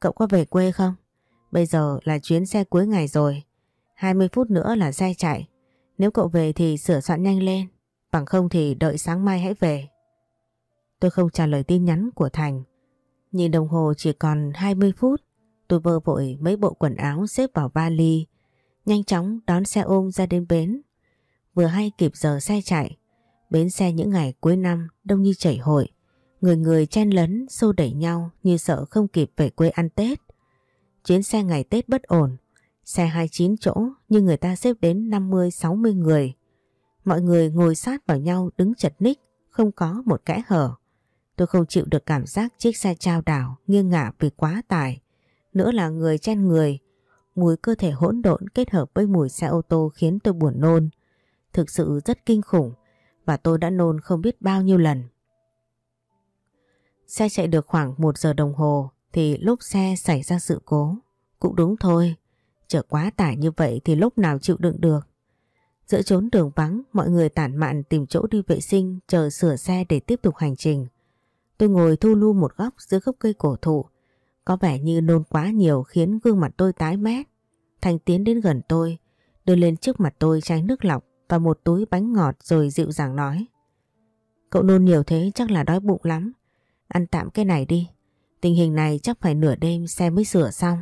Cậu có về quê không? Bây giờ là chuyến xe cuối ngày rồi. 20 phút nữa là xe chạy. Nếu cậu về thì sửa soạn nhanh lên. bằng không thì đợi sáng mai hãy về. Tôi không trả lời tin nhắn của Thành. Nhìn đồng hồ chỉ còn 20 phút, tôi vơ vội mấy bộ quần áo xếp vào vali, nhanh chóng đón xe ôm ra đến bến. Vừa hay kịp giờ xe chạy, bến xe những ngày cuối năm đông như chảy hội, người người chen lấn xô đẩy nhau như sợ không kịp về quê ăn Tết. Chuyến xe ngày Tết bất ổn, xe 29 chỗ nhưng người ta xếp đến 50-60 người. Mọi người ngồi sát vào nhau đứng chật ních, không có một kẽ hở. Tôi không chịu được cảm giác chiếc xe trao đảo nghiêng ngả vì quá tải. Nữa là người chen người, mùi cơ thể hỗn độn kết hợp với mùi xe ô tô khiến tôi buồn nôn. Thực sự rất kinh khủng và tôi đã nôn không biết bao nhiêu lần. Xe chạy được khoảng một giờ đồng hồ thì lúc xe xảy ra sự cố. Cũng đúng thôi, chở quá tải như vậy thì lúc nào chịu đựng được. Giữa chốn đường vắng, mọi người tản mạn tìm chỗ đi vệ sinh, chờ sửa xe để tiếp tục hành trình. Tôi ngồi thu lu một góc dưới gốc cây cổ thụ. Có vẻ như nôn quá nhiều khiến gương mặt tôi tái mét. Thành tiến đến gần tôi, đưa lên trước mặt tôi chai nước lọc và một túi bánh ngọt rồi dịu dàng nói. Cậu nôn nhiều thế chắc là đói bụng lắm. Ăn tạm cái này đi. Tình hình này chắc phải nửa đêm xe mới sửa xong.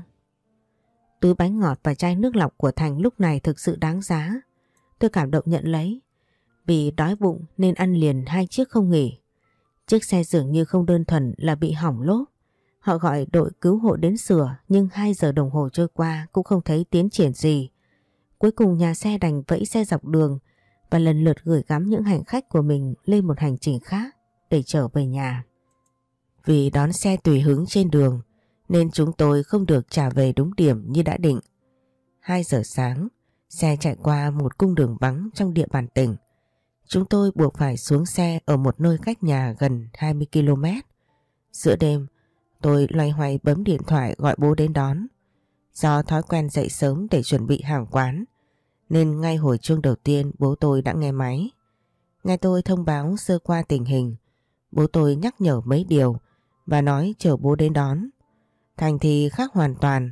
Túi bánh ngọt và chai nước lọc của Thành lúc này thực sự đáng giá. Tôi cảm động nhận lấy. Vì đói bụng nên ăn liền hai chiếc không nghỉ. Chiếc xe dường như không đơn thuần là bị hỏng lốp. Họ gọi đội cứu hộ đến sửa nhưng 2 giờ đồng hồ trôi qua cũng không thấy tiến triển gì. Cuối cùng nhà xe đành vẫy xe dọc đường và lần lượt gửi gắm những hành khách của mình lên một hành trình khác để trở về nhà. Vì đón xe tùy hứng trên đường nên chúng tôi không được trả về đúng điểm như đã định. 2 giờ sáng, xe chạy qua một cung đường vắng trong địa bàn tỉnh. Chúng tôi buộc phải xuống xe ở một nơi cách nhà gần 20 km. Giữa đêm, tôi loay hoay bấm điện thoại gọi bố đến đón. Do thói quen dậy sớm để chuẩn bị hàng quán, nên ngay hồi chuông đầu tiên bố tôi đã nghe máy. Nghe tôi thông báo sơ qua tình hình, bố tôi nhắc nhở mấy điều và nói chờ bố đến đón. Thành thì khác hoàn toàn,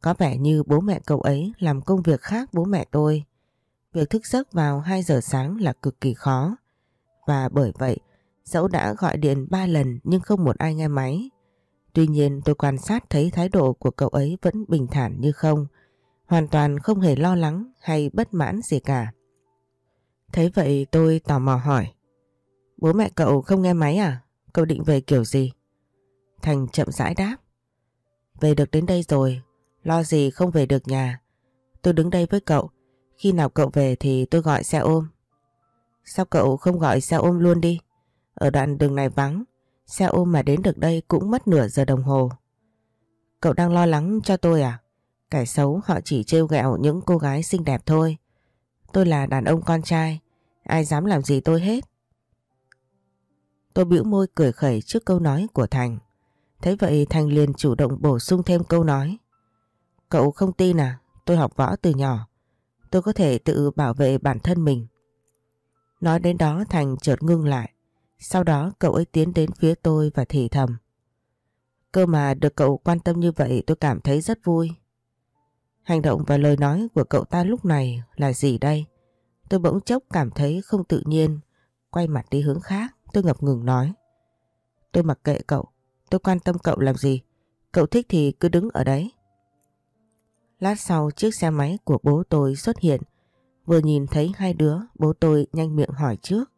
có vẻ như bố mẹ cậu ấy làm công việc khác bố mẹ tôi. Việc thức giấc vào 2 giờ sáng là cực kỳ khó. Và bởi vậy, dẫu đã gọi điện 3 lần nhưng không một ai nghe máy. Tuy nhiên tôi quan sát thấy thái độ của cậu ấy vẫn bình thản như không, hoàn toàn không hề lo lắng hay bất mãn gì cả. Thế vậy tôi tò mò hỏi, bố mẹ cậu không nghe máy à? Cậu định về kiểu gì? Thành chậm rãi đáp, về được đến đây rồi, lo gì không về được nhà. Tôi đứng đây với cậu, khi nào cậu về thì tôi gọi xe ôm. Sao cậu không gọi xe ôm luôn đi? Ở đoạn đường này vắng, xe ôm mà đến được đây cũng mất nửa giờ đồng hồ. Cậu đang lo lắng cho tôi à? Kẻ xấu họ chỉ trêu ghẹo những cô gái xinh đẹp thôi. Tôi là đàn ông con trai, ai dám làm gì tôi hết. Tôi bĩu môi cười khẩy trước câu nói của Thành. Thế vậy Thành liền chủ động bổ sung thêm câu nói. Cậu không tin à? Tôi học võ từ nhỏ. Tôi có thể tự bảo vệ bản thân mình. Nói đến đó Thành chợt ngưng lại. Sau đó cậu ấy tiến đến phía tôi và thì thầm. Cơ mà được cậu quan tâm như vậy tôi cảm thấy rất vui. Hành động và lời nói của cậu ta lúc này là gì đây? Tôi bỗng chốc cảm thấy không tự nhiên. Quay mặt đi hướng khác, tôi ngập ngừng nói. Tôi mặc kệ cậu, tôi quan tâm cậu làm gì? Cậu thích thì cứ đứng ở đấy. Lát sau chiếc xe máy của bố tôi xuất hiện. Vừa nhìn thấy hai đứa, bố tôi nhanh miệng hỏi trước.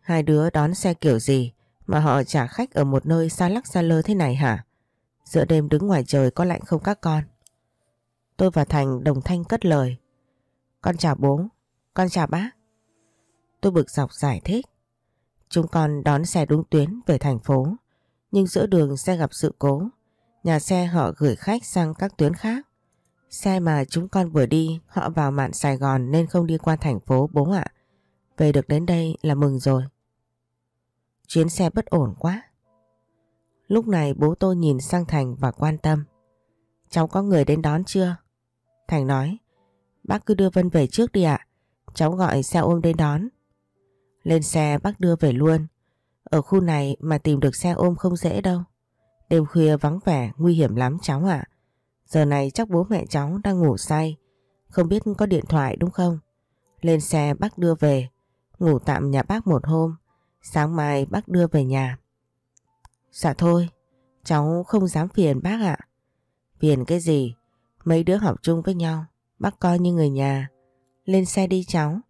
Hai đứa đón xe kiểu gì mà họ trả khách ở một nơi xa lắc xa lơ thế này hả? Giữa đêm đứng ngoài trời có lạnh không các con? Tôi và Thành đồng thanh cất lời. Con chào bố, con chào bác. Tôi bực dọc giải thích. Chúng con đón xe đúng tuyến về thành phố. Nhưng giữa đường xe gặp sự cố. Nhà xe họ gửi khách sang các tuyến khác. Xe mà chúng con vừa đi, họ vào mạn Sài Gòn nên không đi qua thành phố bố ạ. Về được đến đây là mừng rồi. Chuyến xe bất ổn quá. Lúc này bố tôi nhìn sang Thành và quan tâm. Cháu có người đến đón chưa? Thành nói. Bác cứ đưa Vân về trước đi ạ. Cháu gọi xe ôm đến đón. Lên xe bác đưa về luôn. Ở khu này mà tìm được xe ôm không dễ đâu. Đêm khuya vắng vẻ, nguy hiểm lắm cháu ạ. Giờ này chắc bố mẹ cháu đang ngủ say. Không biết có điện thoại đúng không? Lên xe bác đưa về. ngủ tạm nhà bác một hôm, sáng mai bác đưa về nhà. Dạ thôi, cháu không dám phiền bác ạ. Phiền cái gì? Mấy đứa học chung với nhau, bác coi như người nhà. Lên xe đi cháu.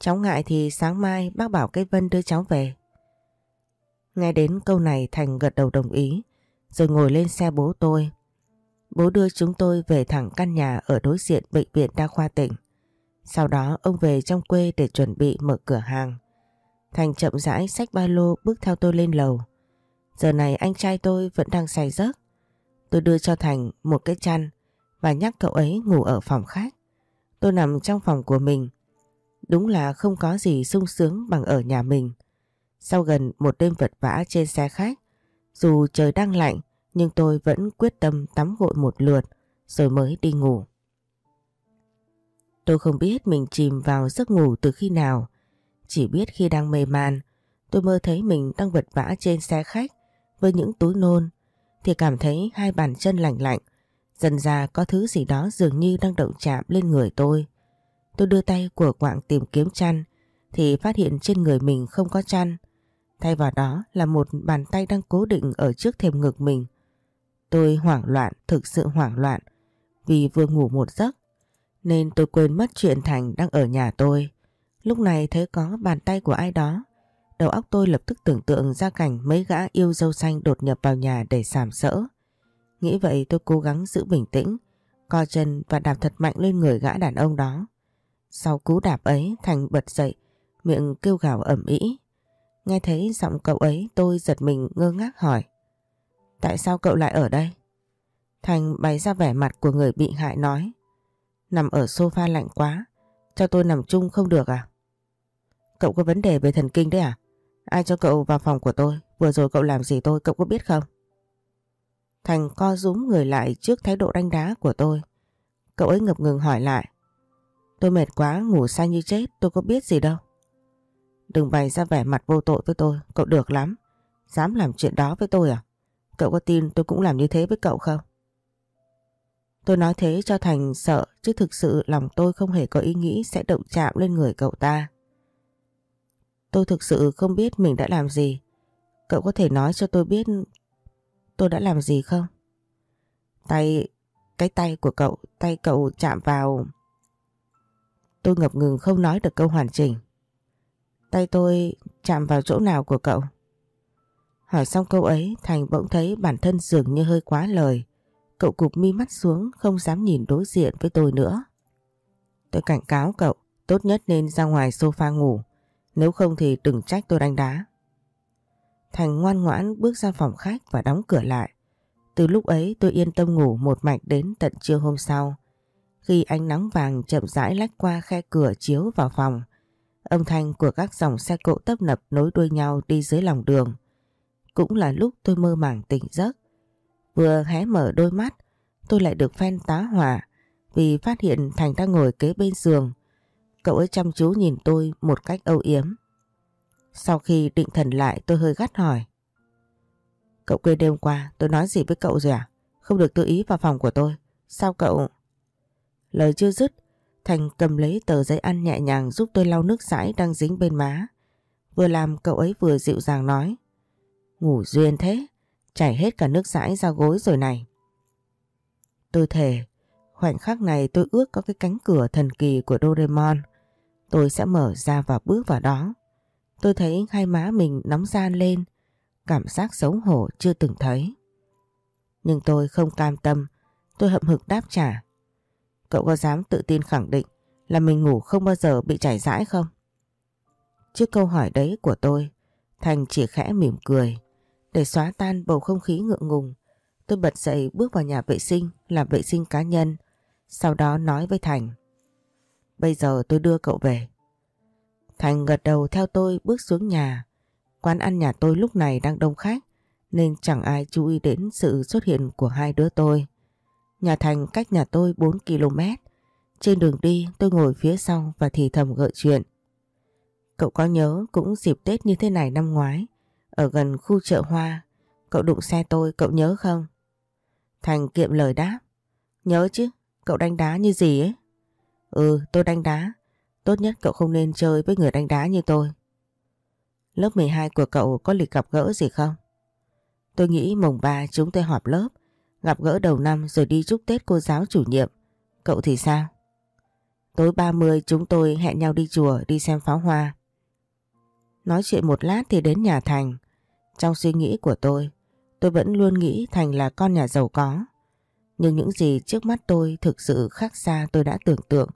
Cháu ngại thì sáng mai bác bảo cái Vân đưa cháu về. Nghe đến câu này Thành gật đầu đồng ý, rồi ngồi lên xe bố tôi. Bố đưa chúng tôi về thẳng căn nhà ở đối diện bệnh viện đa khoa tỉnh. Sau đó ông về trong quê để chuẩn bị mở cửa hàng. Thành chậm rãi xách ba lô bước theo tôi lên lầu. Giờ này anh trai tôi vẫn đang say giấc. Tôi đưa cho Thành một cái chăn và nhắc cậu ấy ngủ ở phòng khác. Tôi nằm trong phòng của mình. Đúng là không có gì sung sướng bằng ở nhà mình. Sau gần một đêm vật vã trên xe khách, dù trời đang lạnh nhưng tôi vẫn quyết tâm tắm gội một lượt rồi mới đi ngủ. Tôi không biết mình chìm vào giấc ngủ từ khi nào. Chỉ biết khi đang mê man, tôi mơ thấy mình đang vật vã trên xe khách với những túi nôn thì cảm thấy hai bàn chân lạnh lạnh. Dần ra có thứ gì đó dường như đang động chạm lên người tôi. Tôi đưa tay của quạng tìm kiếm chăn thì phát hiện trên người mình không có chăn. Thay vào đó là một bàn tay đang cố định ở trước thềm ngực mình. Tôi hoảng loạn, thực sự hoảng loạn vì vừa ngủ một giấc nên tôi quên mất chuyện Thành đang ở nhà tôi. Lúc này thấy có bàn tay của ai đó Đầu óc tôi lập tức tưởng tượng ra cảnh mấy gã yêu dâu xanh đột nhập vào nhà để sàm sỡ. Nghĩ vậy tôi cố gắng giữ bình tĩnh, co chân và đạp thật mạnh lên người gã đàn ông đó. Sau cú đạp ấy Thành bật dậy, miệng kêu gào ẩm ý. Nghe thấy giọng cậu ấy tôi giật mình ngơ ngác hỏi. Tại sao cậu lại ở đây? Thành bày ra vẻ mặt của người bị hại nói. Nằm ở sofa lạnh quá, cho tôi nằm chung không được à? Cậu có vấn đề về thần kinh đấy à? Ai cho cậu vào phòng của tôi? Vừa rồi cậu làm gì tôi, cậu có biết không? Thành co rúm người lại trước thái độ đánh đá của tôi. Cậu ấy ngập ngừng hỏi lại. Tôi mệt quá, ngủ say như chết, tôi có biết gì đâu. Đừng bày ra vẻ mặt vô tội với tôi, cậu được lắm. Dám làm chuyện đó với tôi à? Cậu có tin tôi cũng làm như thế với cậu không? Tôi nói thế cho Thành sợ chứ thực sự lòng tôi không hề có ý nghĩ sẽ động chạm lên người cậu ta. Tôi thực sự không biết mình đã làm gì. Cậu có thể nói cho tôi biết tôi đã làm gì không? Tay, cái tay của cậu, tay cậu chạm vào... Tôi ngập ngừng không nói được câu hoàn chỉnh. Tay tôi chạm vào chỗ nào của cậu? Hỏi xong câu ấy Thành bỗng thấy bản thân dường như hơi quá lời. Cậu cụp mi mắt xuống không dám nhìn đối diện với tôi nữa. Tôi cảnh cáo cậu tốt nhất nên ra ngoài sofa ngủ. Nếu không thì đừng trách tôi đánh đá. Thành ngoan ngoãn bước ra phòng khách và đóng cửa lại. Từ lúc ấy tôi yên tâm ngủ một mạch đến tận trưa hôm sau. Khi ánh nắng vàng chậm rãi lách qua khe cửa chiếu vào phòng, âm thanh của các dòng xe cộ tấp nập nối đuôi nhau đi dưới lòng đường. Cũng là lúc tôi mơ màng tỉnh giấc. Vừa hé mở đôi mắt, tôi lại được phen tá hỏa vì phát hiện Thành đang ngồi kế bên giường Cậu ấy chăm chú nhìn tôi một cách âu yếm. Sau khi định thần lại tôi hơi gắt hỏi. Cậu quên đêm qua tôi nói gì với cậu rồi à? Không được tự ý vào phòng của tôi. Sao cậu... Lời chưa dứt, Thành cầm lấy tờ giấy ăn nhẹ nhàng giúp tôi lau nước sãi đang dính bên má. Vừa làm cậu ấy vừa dịu dàng nói. Ngủ duyên thế, chảy hết cả nước rãi ra gối rồi này. Tôi thề, khoảnh khắc này tôi ước có cái cánh cửa thần kỳ của Doraemon. Tôi sẽ mở ra và bước vào đó. Tôi thấy hai má mình nóng gian lên, cảm giác xấu hổ chưa từng thấy. Nhưng tôi không cam tâm, tôi hậm hực đáp trả. Cậu có dám tự tin khẳng định là mình ngủ không bao giờ bị chảy rãi không? Trước câu hỏi đấy của tôi, Thành chỉ khẽ mỉm cười. Để xóa tan bầu không khí ngượng ngùng, tôi bật dậy bước vào nhà vệ sinh làm vệ sinh cá nhân. Sau đó nói với Thành. Bây giờ tôi đưa cậu về. Thành gật đầu theo tôi bước xuống nhà. Quán ăn nhà tôi lúc này đang đông khách nên chẳng ai chú ý đến sự xuất hiện của hai đứa tôi. Nhà Thành cách nhà tôi 4 km. Trên đường đi tôi ngồi phía sau và thì thầm gợi chuyện. Cậu có nhớ cũng dịp Tết như thế này năm ngoái ở gần khu chợ hoa cậu đụng xe tôi cậu nhớ không? Thành kiệm lời đáp. Nhớ chứ, cậu đánh đá như gì ấy? Ừ tôi đánh đá Tốt nhất cậu không nên chơi với người đánh đá như tôi. Lớp 12 của cậu có lịch gặp gỡ gì không? Tôi nghĩ mùng 3 chúng tôi họp lớp, gặp gỡ đầu năm rồi đi chúc Tết cô giáo chủ nhiệm. Cậu thì sao? Tối 30 chúng tôi hẹn nhau đi chùa đi xem pháo hoa. Nói chuyện một lát thì đến nhà Thành. Trong suy nghĩ của tôi, tôi vẫn luôn nghĩ Thành là con nhà giàu có. Nhưng những gì trước mắt tôi thực sự khác xa tôi đã tưởng tượng.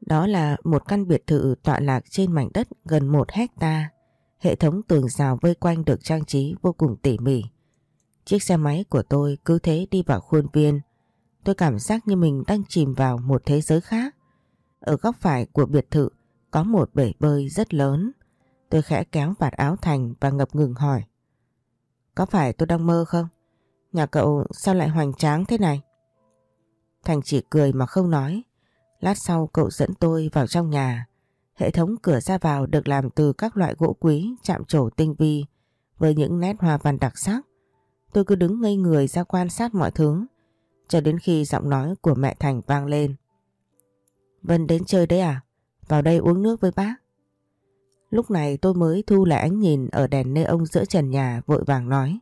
Đó là một căn biệt thự tọa lạc trên mảnh đất gần một hecta. Hệ thống tường rào vây quanh được trang trí vô cùng tỉ mỉ. Chiếc xe máy của tôi cứ thế đi vào khuôn viên. Tôi cảm giác như mình đang chìm vào một thế giới khác. Ở góc phải của biệt thự có một bể bơi rất lớn. Tôi khẽ kéo vạt áo Thành và ngập ngừng hỏi. Có phải tôi đang mơ không? Nhà cậu sao lại hoành tráng thế này? Thành chỉ cười mà không nói. Lát sau cậu dẫn tôi vào trong nhà. Hệ thống cửa ra vào được làm từ các loại gỗ quý, chạm trổ tinh vi, với những nét hoa văn đặc sắc. Tôi cứ đứng ngây người ra quan sát mọi thứ, cho đến khi giọng nói của mẹ Thành vang lên. Vân đến chơi đấy à? Vào đây uống nước với bác. Lúc này tôi mới thu lại ánh nhìn ở đèn nê ông giữa trần nhà vội vàng nói.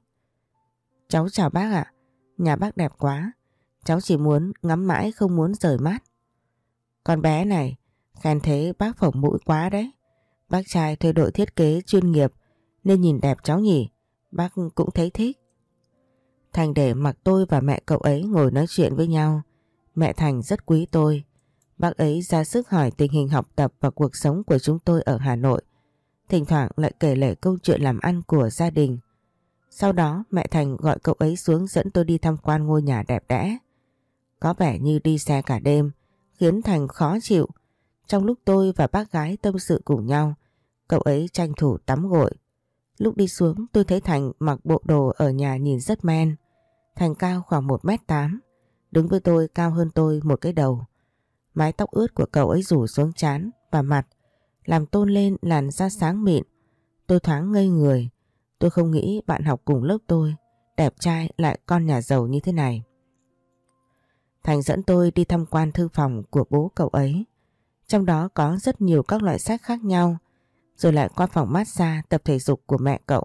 Cháu chào bác ạ, nhà bác đẹp quá. Cháu chỉ muốn ngắm mãi không muốn rời mắt. Con bé này, khen thế bác phỏng mũi quá đấy. Bác trai thuê đội thiết kế chuyên nghiệp nên nhìn đẹp cháu nhỉ. Bác cũng thấy thích. Thành để mặc tôi và mẹ cậu ấy ngồi nói chuyện với nhau. Mẹ Thành rất quý tôi. Bác ấy ra sức hỏi tình hình học tập và cuộc sống của chúng tôi ở Hà Nội. Thỉnh thoảng lại kể lể câu chuyện làm ăn của gia đình. Sau đó mẹ Thành gọi cậu ấy xuống dẫn tôi đi tham quan ngôi nhà đẹp đẽ. Có vẻ như đi xe cả đêm, khiến Thành khó chịu. Trong lúc tôi và bác gái tâm sự cùng nhau, cậu ấy tranh thủ tắm gội. Lúc đi xuống tôi thấy Thành mặc bộ đồ ở nhà nhìn rất men. Thành cao khoảng 1m8, đứng với tôi cao hơn tôi một cái đầu. Mái tóc ướt của cậu ấy rủ xuống chán và mặt, làm tôn lên làn da sáng mịn. Tôi thoáng ngây người, tôi không nghĩ bạn học cùng lớp tôi, đẹp trai lại con nhà giàu như thế này. Thành dẫn tôi đi tham quan thư phòng của bố cậu ấy. Trong đó có rất nhiều các loại sách khác nhau, rồi lại qua phòng massage tập thể dục của mẹ cậu.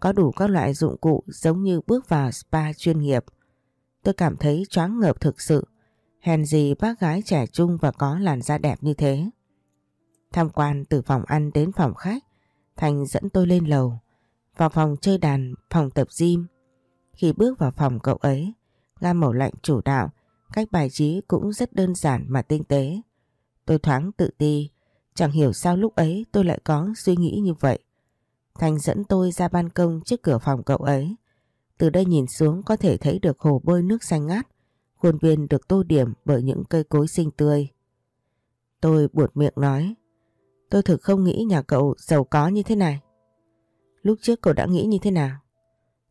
Có đủ các loại dụng cụ giống như bước vào spa chuyên nghiệp. Tôi cảm thấy choáng ngợp thực sự. Hèn gì bác gái trẻ trung và có làn da đẹp như thế. Tham quan từ phòng ăn đến phòng khách, Thành dẫn tôi lên lầu, vào phòng chơi đàn, phòng tập gym. Khi bước vào phòng cậu ấy, gam màu lạnh chủ đạo, cách bài trí cũng rất đơn giản mà tinh tế. Tôi thoáng tự ti, chẳng hiểu sao lúc ấy tôi lại có suy nghĩ như vậy. Thành dẫn tôi ra ban công trước cửa phòng cậu ấy. Từ đây nhìn xuống có thể thấy được hồ bơi nước xanh ngát, khuôn viên được tô điểm bởi những cây cối xinh tươi. Tôi buột miệng nói, tôi thực không nghĩ nhà cậu giàu có như thế này. Lúc trước cậu đã nghĩ như thế nào?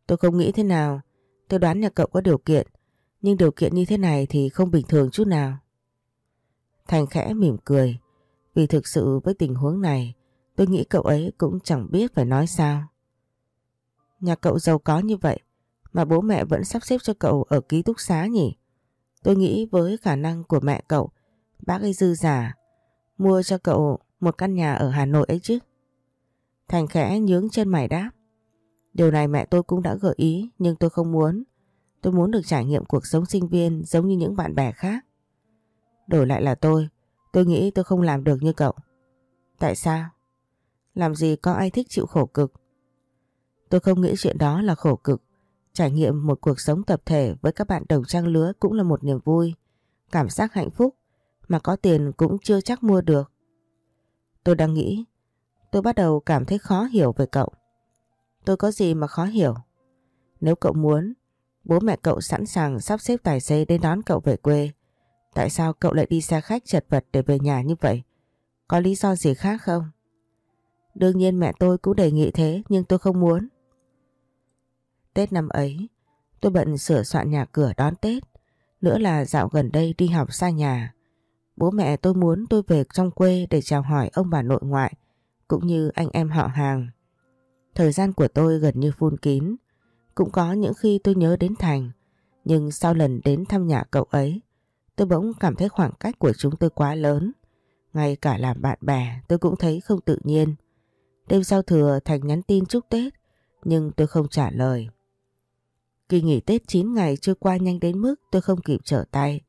Tôi không nghĩ thế nào, tôi đoán nhà cậu có điều kiện, nhưng điều kiện như thế này thì không bình thường chút nào. Thành khẽ mỉm cười, vì thực sự với tình huống này, tôi nghĩ cậu ấy cũng chẳng biết phải nói sao. Nhà cậu giàu có như vậy, mà bố mẹ vẫn sắp xếp cho cậu ở ký túc xá nhỉ? Tôi nghĩ với khả năng của mẹ cậu, bác ấy dư giả, mua cho cậu một căn nhà ở Hà Nội ấy chứ. Thành khẽ nhướng chân mày đáp. Điều này mẹ tôi cũng đã gợi ý nhưng tôi không muốn. Tôi muốn được trải nghiệm cuộc sống sinh viên giống như những bạn bè khác. Đổi lại là tôi, tôi nghĩ tôi không làm được như cậu. Tại sao? Làm gì có ai thích chịu khổ cực? Tôi không nghĩ chuyện đó là khổ cực. Trải nghiệm một cuộc sống tập thể với các bạn đồng trang lứa cũng là một niềm vui, cảm giác hạnh phúc mà có tiền cũng chưa chắc mua được. Tôi đang nghĩ, tôi bắt đầu cảm thấy khó hiểu về cậu. Tôi có gì mà khó hiểu? Nếu cậu muốn, bố mẹ cậu sẵn sàng sắp xếp tài xế đến đón cậu về quê. Tại sao cậu lại đi xe khách chật vật để về nhà như vậy? Có lý do gì khác không? Đương nhiên mẹ tôi cũng đề nghị thế nhưng tôi không muốn. Tết năm ấy, tôi bận sửa soạn nhà cửa đón Tết. Nữa là dạo gần đây đi học xa nhà. Bố mẹ tôi muốn tôi về trong quê để chào hỏi ông bà nội ngoại, cũng như anh em họ hàng. Thời gian của tôi gần như phun kín. Cũng có những khi tôi nhớ đến Thành, nhưng sau lần đến thăm nhà cậu ấy, tôi bỗng cảm thấy khoảng cách của chúng tôi quá lớn. Ngay cả làm bạn bè tôi cũng thấy không tự nhiên. Đêm sau thừa Thành nhắn tin chúc Tết nhưng tôi không trả lời. Kỳ nghỉ Tết 9 ngày trôi qua nhanh đến mức tôi không kịp trở tay.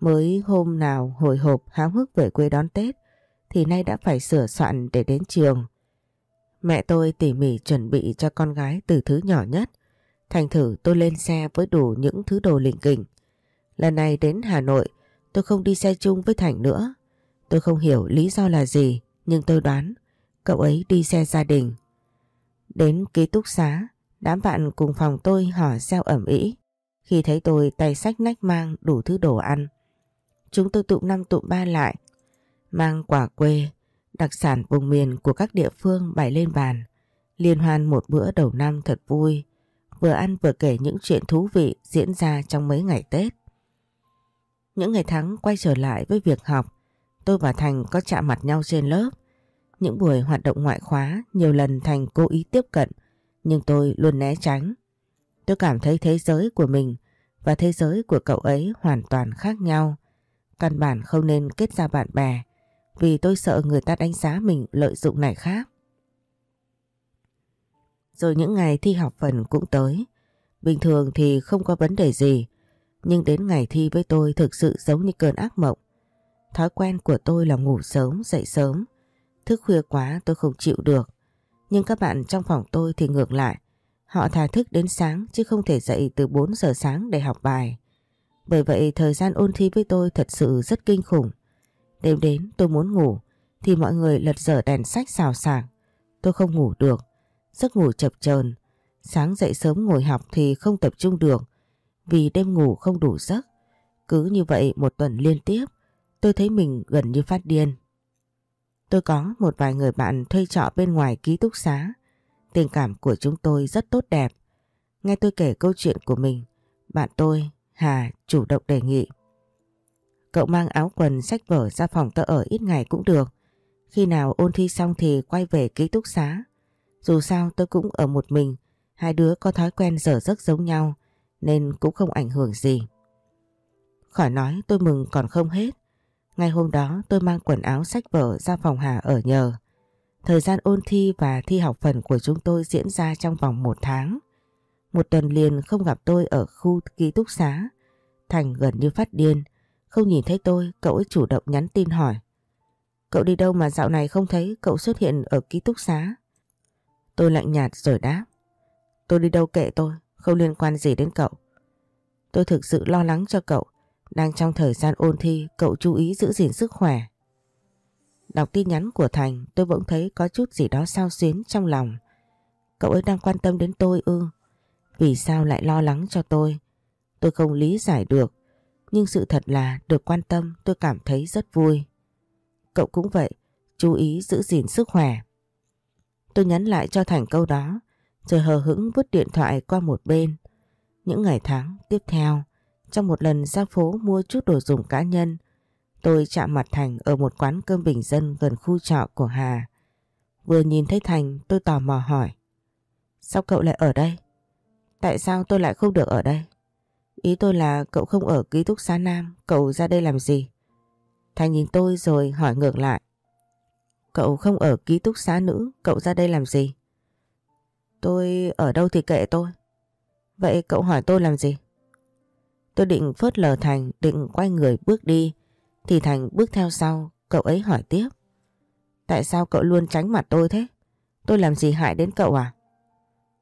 Mới hôm nào hồi hộp háo hức về quê đón Tết thì nay đã phải sửa soạn để đến trường. Mẹ tôi tỉ mỉ chuẩn bị cho con gái từ thứ nhỏ nhất. Thành thử tôi lên xe với đủ những thứ đồ lình kỉnh. Lần này đến Hà Nội tôi không đi xe chung với Thành nữa. Tôi không hiểu lý do là gì nhưng tôi đoán cậu ấy đi xe gia đình. Đến ký túc xá, đám bạn cùng phòng tôi hỏi xeo ẩm ý khi thấy tôi tay sách nách mang đủ thứ đồ ăn. Chúng tôi tụm năm tụm ba lại, mang quả quê, đặc sản vùng miền của các địa phương bày lên bàn. Liên hoan một bữa đầu năm thật vui, vừa ăn vừa kể những chuyện thú vị diễn ra trong mấy ngày Tết. Những ngày tháng quay trở lại với việc học, tôi và Thành có chạm mặt nhau trên lớp. Những buổi hoạt động ngoại khóa nhiều lần Thành cố ý tiếp cận, nhưng tôi luôn né tránh. Tôi cảm thấy thế giới của mình và thế giới của cậu ấy hoàn toàn khác nhau. Căn bản không nên kết ra bạn bè vì tôi sợ người ta đánh giá mình lợi dụng này khác. Rồi những ngày thi học phần cũng tới. Bình thường thì không có vấn đề gì, nhưng đến ngày thi với tôi thực sự giống như cơn ác mộng. Thói quen của tôi là ngủ sớm, dậy sớm. Thức khuya quá tôi không chịu được. Nhưng các bạn trong phòng tôi thì ngược lại. Họ thà thức đến sáng chứ không thể dậy từ 4 giờ sáng để học bài. Bởi vậy thời gian ôn thi với tôi thật sự rất kinh khủng. Đêm đến tôi muốn ngủ thì mọi người lật dở đèn sách xào xạc. Tôi không ngủ được, giấc ngủ chập chờn. Sáng dậy sớm ngồi học thì không tập trung được vì đêm ngủ không đủ giấc. Cứ như vậy một tuần liên tiếp tôi thấy mình gần như phát điên. Tôi có một vài người bạn thuê trọ bên ngoài ký túc xá. Tình cảm của chúng tôi rất tốt đẹp. Nghe tôi kể câu chuyện của mình, bạn tôi, Hà, chủ động đề nghị. Cậu mang áo quần sách vở ra phòng tớ ở ít ngày cũng được. Khi nào ôn thi xong thì quay về ký túc xá. Dù sao tôi cũng ở một mình, hai đứa có thói quen dở giấc giống nhau nên cũng không ảnh hưởng gì. Khỏi nói tôi mừng còn không hết. Ngày hôm đó tôi mang quần áo sách vở ra phòng Hà ở nhờ. Thời gian ôn thi và thi học phần của chúng tôi diễn ra trong vòng một tháng. Một tuần liền không gặp tôi ở khu ký túc xá. Thành gần như phát điên. Không nhìn thấy tôi, cậu ấy chủ động nhắn tin hỏi. Cậu đi đâu mà dạo này không thấy cậu xuất hiện ở ký túc xá? Tôi lạnh nhạt rồi đáp. Tôi đi đâu kệ tôi, không liên quan gì đến cậu. Tôi thực sự lo lắng cho cậu. Đang trong thời gian ôn thi, cậu chú ý giữ gìn sức khỏe. Đọc tin nhắn của Thành, tôi vẫn thấy có chút gì đó sao xuyến trong lòng. Cậu ấy đang quan tâm đến tôi ư. Vì sao lại lo lắng cho tôi? Tôi không lý giải được. Nhưng sự thật là được quan tâm tôi cảm thấy rất vui. Cậu cũng vậy, chú ý giữ gìn sức khỏe. Tôi nhắn lại cho Thành câu đó, rồi hờ hững vứt điện thoại qua một bên. Những ngày tháng tiếp theo, trong một lần ra phố mua chút đồ dùng cá nhân, tôi chạm mặt Thành ở một quán cơm bình dân gần khu trọ của Hà. Vừa nhìn thấy Thành tôi tò mò hỏi. Sao cậu lại ở đây? Tại sao tôi lại không được ở đây? Ý tôi là cậu không ở ký túc xá Nam, cậu ra đây làm gì? Thành nhìn tôi rồi hỏi ngược lại. Cậu không ở ký túc xá nữ, cậu ra đây làm gì? Tôi ở đâu thì kệ tôi. Vậy cậu hỏi tôi làm gì? Tôi định phớt lờ Thành, định quay người bước đi. Thì Thành bước theo sau, cậu ấy hỏi tiếp. Tại sao cậu luôn tránh mặt tôi thế? Tôi làm gì hại đến cậu à?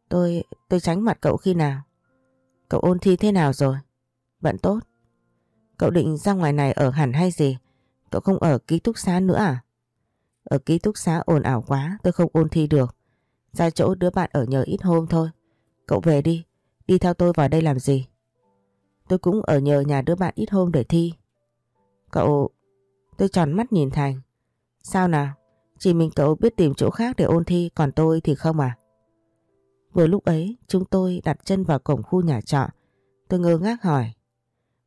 Tôi, tôi tránh mặt cậu khi nào? Cậu ôn thi thế nào rồi? Vẫn tốt. Cậu định ra ngoài này ở hẳn hay gì? Cậu không ở ký túc xá nữa à? Ở ký túc xá ồn ảo quá, tôi không ôn thi được. Ra chỗ đứa bạn ở nhờ ít hôm thôi. Cậu về đi, đi theo tôi vào đây làm gì? Tôi cũng ở nhờ nhà đứa bạn ít hôm để thi. Cậu... Tôi tròn mắt nhìn Thành. Sao nào? Chỉ mình cậu biết tìm chỗ khác để ôn thi còn tôi thì không à? Vừa lúc ấy chúng tôi đặt chân vào cổng khu nhà trọ. Tôi ngơ ngác hỏi.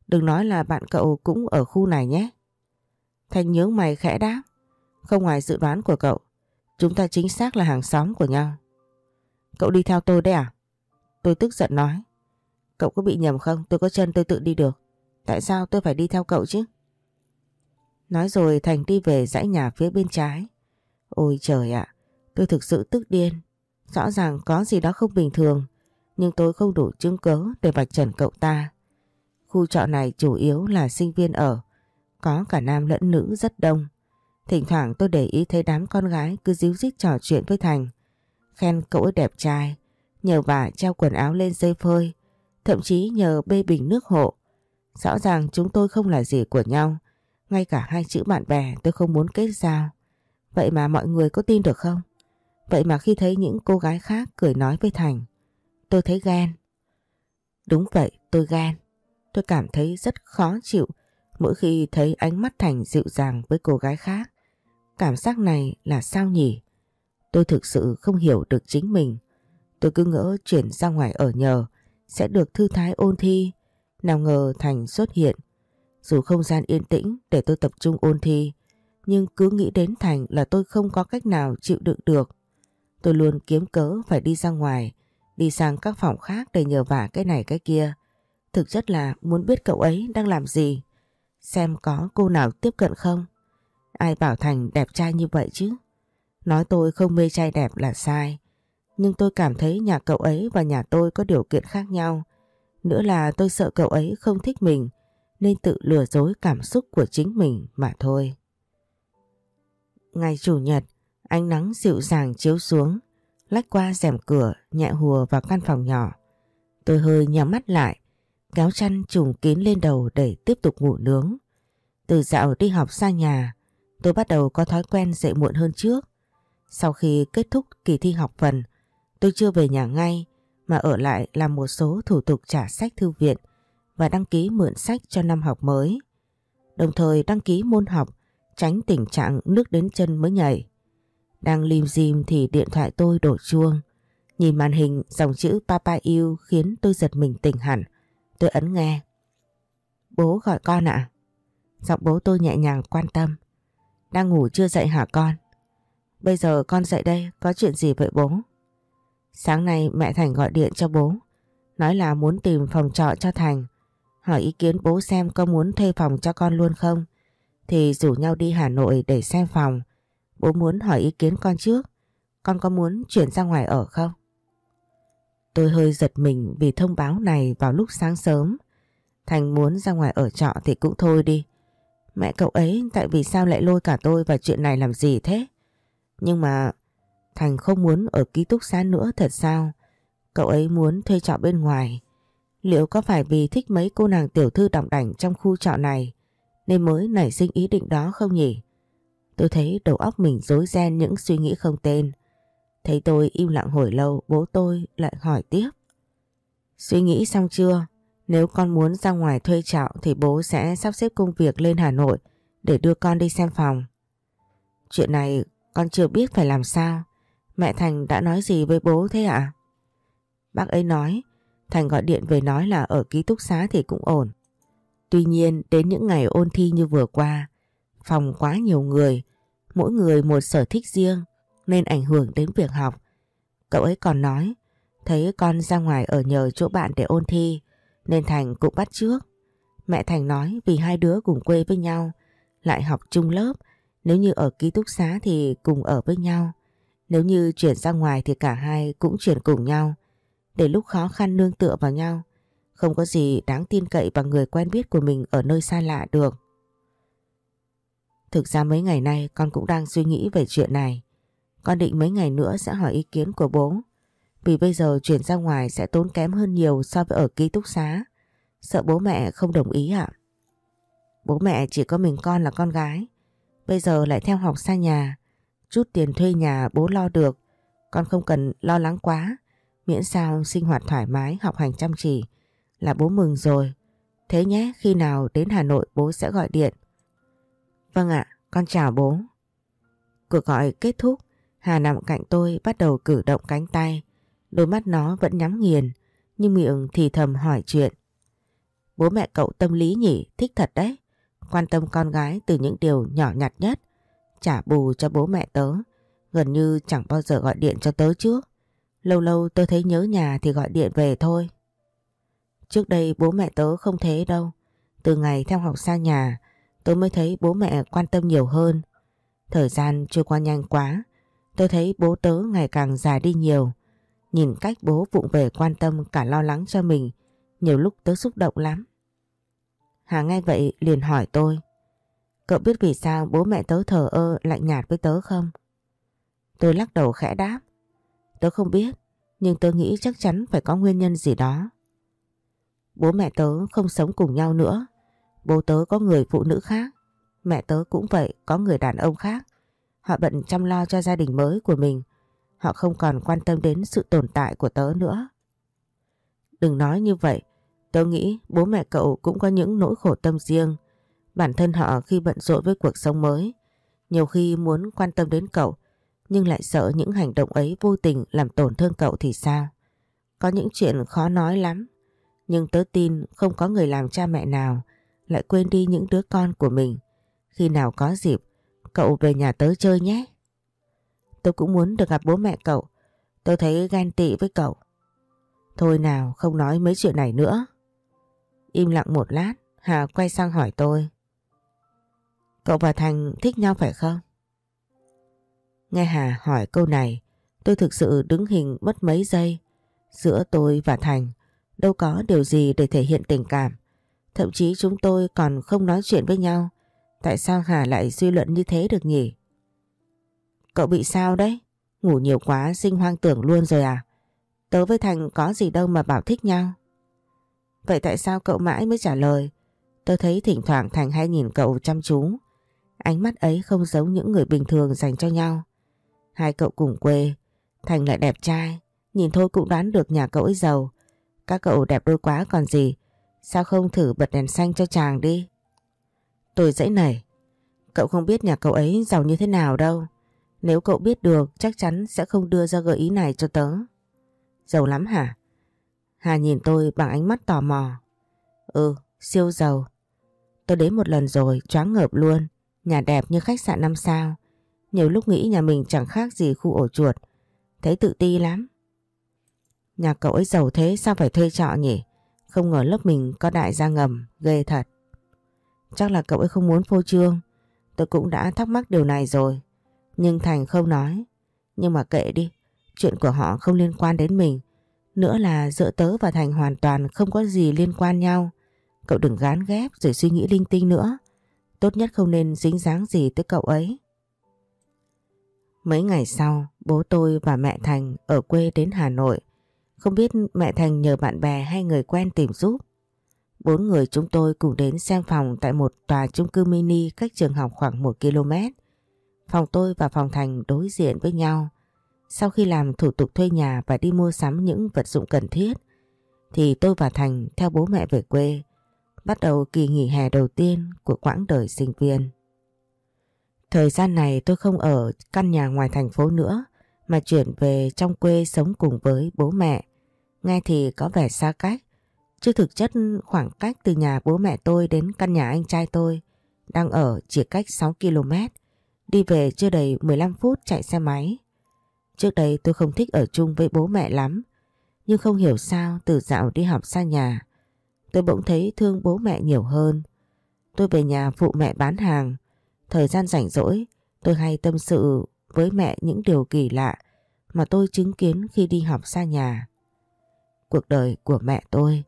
Đừng nói là bạn cậu cũng ở khu này nhé. Thành nhớ mày khẽ đáp. Không ngoài dự đoán của cậu. Chúng ta chính xác là hàng xóm của nhau. Cậu đi theo tôi đấy à? Tôi tức giận nói. Cậu có bị nhầm không? Tôi có chân tôi tự đi được. Tại sao tôi phải đi theo cậu chứ? Nói rồi Thành đi về dãy nhà phía bên trái. Ôi trời ạ, tôi thực sự tức điên. Rõ ràng có gì đó không bình thường, nhưng tôi không đủ chứng cớ để vạch trần cậu ta. Khu trọ này chủ yếu là sinh viên ở, có cả nam lẫn nữ rất đông. Thỉnh thoảng tôi để ý thấy đám con gái cứ díu dít trò chuyện với Thành. Khen cậu ấy đẹp trai, nhờ vả treo quần áo lên dây phơi, thậm chí nhờ bê bình nước hộ. Rõ ràng chúng tôi không là gì của nhau, ngay cả hai chữ bạn bè tôi không muốn kết giao. Vậy mà mọi người có tin được không? Vậy mà khi thấy những cô gái khác cười nói với Thành, tôi thấy ghen. Đúng vậy, tôi ghen. Tôi cảm thấy rất khó chịu mỗi khi thấy ánh mắt Thành dịu dàng với cô gái khác. Cảm giác này là sao nhỉ? Tôi thực sự không hiểu được chính mình. Tôi cứ ngỡ chuyển ra ngoài ở nhờ sẽ được thư thái ôn thi. Nào ngờ Thành xuất hiện. Dù không gian yên tĩnh để tôi tập trung ôn thi, nhưng cứ nghĩ đến Thành là tôi không có cách nào chịu đựng được. Tôi luôn kiếm cớ phải đi ra ngoài, đi sang các phòng khác để nhờ vả cái này cái kia. Thực chất là muốn biết cậu ấy đang làm gì, xem có cô nào tiếp cận không. Ai bảo Thành đẹp trai như vậy chứ? Nói tôi không mê trai đẹp là sai. Nhưng tôi cảm thấy nhà cậu ấy và nhà tôi có điều kiện khác nhau. Nữa là tôi sợ cậu ấy không thích mình nên tự lừa dối cảm xúc của chính mình mà thôi. Ngày Chủ nhật, ánh nắng dịu dàng chiếu xuống, lách qua rèm cửa nhẹ hùa vào căn phòng nhỏ. Tôi hơi nhắm mắt lại, kéo chăn trùng kín lên đầu để tiếp tục ngủ nướng. Từ dạo đi học xa nhà, tôi bắt đầu có thói quen dậy muộn hơn trước. Sau khi kết thúc kỳ thi học phần, tôi chưa về nhà ngay mà ở lại làm một số thủ tục trả sách thư viện và đăng ký mượn sách cho năm học mới. Đồng thời đăng ký môn học tránh tình trạng nước đến chân mới nhảy. Đang lim dim thì điện thoại tôi đổ chuông. Nhìn màn hình dòng chữ Papa yêu khiến tôi giật mình tỉnh hẳn. Tôi ấn nghe. Bố gọi con ạ. Giọng bố tôi nhẹ nhàng quan tâm. Đang ngủ chưa dậy hả con? Bây giờ con dậy đây, có chuyện gì vậy bố? Sáng nay mẹ Thành gọi điện cho bố. Nói là muốn tìm phòng trọ cho Thành. Hỏi ý kiến bố xem có muốn thuê phòng cho con luôn không? Thì rủ nhau đi Hà Nội để xem phòng. Bố muốn hỏi ý kiến con trước. Con có muốn chuyển ra ngoài ở không? Tôi hơi giật mình vì thông báo này vào lúc sáng sớm. Thành muốn ra ngoài ở trọ thì cũng thôi đi. Mẹ cậu ấy tại vì sao lại lôi cả tôi vào chuyện này làm gì thế? Nhưng mà Thành không muốn ở ký túc xá nữa thật sao? Cậu ấy muốn thuê trọ bên ngoài. Liệu có phải vì thích mấy cô nàng tiểu thư đọng đảnh trong khu trọ này nên mới nảy sinh ý định đó không nhỉ? Tôi thấy đầu óc mình rối ren những suy nghĩ không tên. Thấy tôi im lặng hồi lâu, bố tôi lại hỏi tiếp. Suy nghĩ xong chưa? Nếu con muốn ra ngoài thuê trọ thì bố sẽ sắp xếp công việc lên Hà Nội để đưa con đi xem phòng. Chuyện này con chưa biết phải làm sao. Mẹ Thành đã nói gì với bố thế ạ? Bác ấy nói, Thành gọi điện về nói là ở ký túc xá thì cũng ổn. Tuy nhiên đến những ngày ôn thi như vừa qua, phòng quá nhiều người, mỗi người một sở thích riêng nên ảnh hưởng đến việc học. Cậu ấy còn nói, thấy con ra ngoài ở nhờ chỗ bạn để ôn thi, nên Thành cũng bắt trước. Mẹ Thành nói vì hai đứa cùng quê với nhau, lại học chung lớp, nếu như ở ký túc xá thì cùng ở với nhau. Nếu như chuyển ra ngoài thì cả hai cũng chuyển cùng nhau, để lúc khó khăn nương tựa vào nhau. Không có gì đáng tin cậy bằng người quen biết của mình ở nơi xa lạ được. Thực ra mấy ngày nay con cũng đang suy nghĩ về chuyện này. Con định mấy ngày nữa sẽ hỏi ý kiến của bố. Vì bây giờ chuyển ra ngoài sẽ tốn kém hơn nhiều so với ở ký túc xá. Sợ bố mẹ không đồng ý ạ. Bố mẹ chỉ có mình con là con gái. Bây giờ lại theo học xa nhà. Chút tiền thuê nhà bố lo được. Con không cần lo lắng quá. Miễn sao sinh hoạt thoải mái, học hành chăm chỉ. Là bố mừng rồi. Thế nhé, khi nào đến Hà Nội bố sẽ gọi điện. Vâng ạ, con chào bố. Cuộc gọi kết thúc, Hà nằm cạnh tôi bắt đầu cử động cánh tay. Đôi mắt nó vẫn nhắm nghiền, nhưng miệng thì thầm hỏi chuyện. Bố mẹ cậu tâm lý nhỉ, thích thật đấy. Quan tâm con gái từ những điều nhỏ nhặt nhất. Trả bù cho bố mẹ tớ. Gần như chẳng bao giờ gọi điện cho tớ trước. Lâu lâu tớ thấy nhớ nhà thì gọi điện về thôi. Trước đây bố mẹ tớ không thế đâu. Từ ngày theo học xa nhà, tôi mới thấy bố mẹ quan tâm nhiều hơn. Thời gian trôi qua nhanh quá, tôi thấy bố tớ ngày càng già đi nhiều. Nhìn cách bố vụng về quan tâm cả lo lắng cho mình, nhiều lúc tớ xúc động lắm. Hà nghe vậy liền hỏi tôi. Cậu biết vì sao bố mẹ tớ thờ ơ lạnh nhạt với tớ không? Tôi lắc đầu khẽ đáp. Tớ không biết, nhưng tớ nghĩ chắc chắn phải có nguyên nhân gì đó. Bố mẹ tớ không sống cùng nhau nữa. Bố tớ có người phụ nữ khác. Mẹ tớ cũng vậy, có người đàn ông khác. Họ bận chăm lo cho gia đình mới của mình. Họ không còn quan tâm đến sự tồn tại của tớ nữa. Đừng nói như vậy. Tớ nghĩ bố mẹ cậu cũng có những nỗi khổ tâm riêng. Bản thân họ khi bận rộn với cuộc sống mới. Nhiều khi muốn quan tâm đến cậu nhưng lại sợ những hành động ấy vô tình làm tổn thương cậu thì sao? Có những chuyện khó nói lắm, nhưng tớ tin không có người làm cha mẹ nào lại quên đi những đứa con của mình. Khi nào có dịp, cậu về nhà tớ chơi nhé. Tớ cũng muốn được gặp bố mẹ cậu, tớ thấy ghen tị với cậu. Thôi nào, không nói mấy chuyện này nữa. Im lặng một lát, Hà quay sang hỏi tôi. Cậu và Thành thích nhau phải không? Nghe Hà hỏi câu này, tôi thực sự đứng hình mất mấy giây. Giữa tôi và Thành, đâu có điều gì để thể hiện tình cảm. Thậm chí chúng tôi còn không nói chuyện với nhau. Tại sao Hà lại suy luận như thế được nhỉ? Cậu bị sao đấy? Ngủ nhiều quá sinh hoang tưởng luôn rồi à? Tớ với Thành có gì đâu mà bảo thích nhau. Vậy tại sao cậu mãi mới trả lời? Tôi thấy thỉnh thoảng Thành hay nhìn cậu chăm chú. Ánh mắt ấy không giống những người bình thường dành cho nhau. Hai cậu cùng quê, Thành lại đẹp trai, nhìn thôi cũng đoán được nhà cậu ấy giàu. Các cậu đẹp đôi quá còn gì, sao không thử bật đèn xanh cho chàng đi? Tôi dãy nảy, cậu không biết nhà cậu ấy giàu như thế nào đâu. Nếu cậu biết được chắc chắn sẽ không đưa ra gợi ý này cho tớ. Giàu lắm hả? Hà nhìn tôi bằng ánh mắt tò mò. Ừ, siêu giàu. Tôi đến một lần rồi, choáng ngợp luôn. Nhà đẹp như khách sạn 5 sao. Nhiều lúc nghĩ nhà mình chẳng khác gì khu ổ chuột. Thấy tự ti lắm. Nhà cậu ấy giàu thế sao phải thuê trọ nhỉ? Không ngờ lớp mình có đại gia ngầm, ghê thật. Chắc là cậu ấy không muốn phô trương. Tôi cũng đã thắc mắc điều này rồi. Nhưng Thành không nói. Nhưng mà kệ đi, chuyện của họ không liên quan đến mình. Nữa là giữa tớ và Thành hoàn toàn không có gì liên quan nhau. Cậu đừng gán ghép rồi suy nghĩ linh tinh nữa. Tốt nhất không nên dính dáng gì tới cậu ấy. Mấy ngày sau, bố tôi và mẹ Thành ở quê đến Hà Nội. Không biết mẹ Thành nhờ bạn bè hay người quen tìm giúp. Bốn người chúng tôi cùng đến xem phòng tại một tòa chung cư mini cách trường học khoảng 1 km. Phòng tôi và phòng Thành đối diện với nhau. Sau khi làm thủ tục thuê nhà và đi mua sắm những vật dụng cần thiết, thì tôi và Thành theo bố mẹ về quê, bắt đầu kỳ nghỉ hè đầu tiên của quãng đời sinh viên. Thời gian này tôi không ở căn nhà ngoài thành phố nữa mà chuyển về trong quê sống cùng với bố mẹ. Nghe thì có vẻ xa cách, chứ thực chất khoảng cách từ nhà bố mẹ tôi đến căn nhà anh trai tôi đang ở chỉ cách 6 km. Đi về chưa đầy 15 phút chạy xe máy. Trước đây tôi không thích ở chung với bố mẹ lắm, nhưng không hiểu sao từ dạo đi học xa nhà, tôi bỗng thấy thương bố mẹ nhiều hơn. Tôi về nhà phụ mẹ bán hàng, Thời gian rảnh rỗi, tôi hay tâm sự với mẹ những điều kỳ lạ mà tôi chứng kiến khi đi học xa nhà. Cuộc đời của mẹ tôi,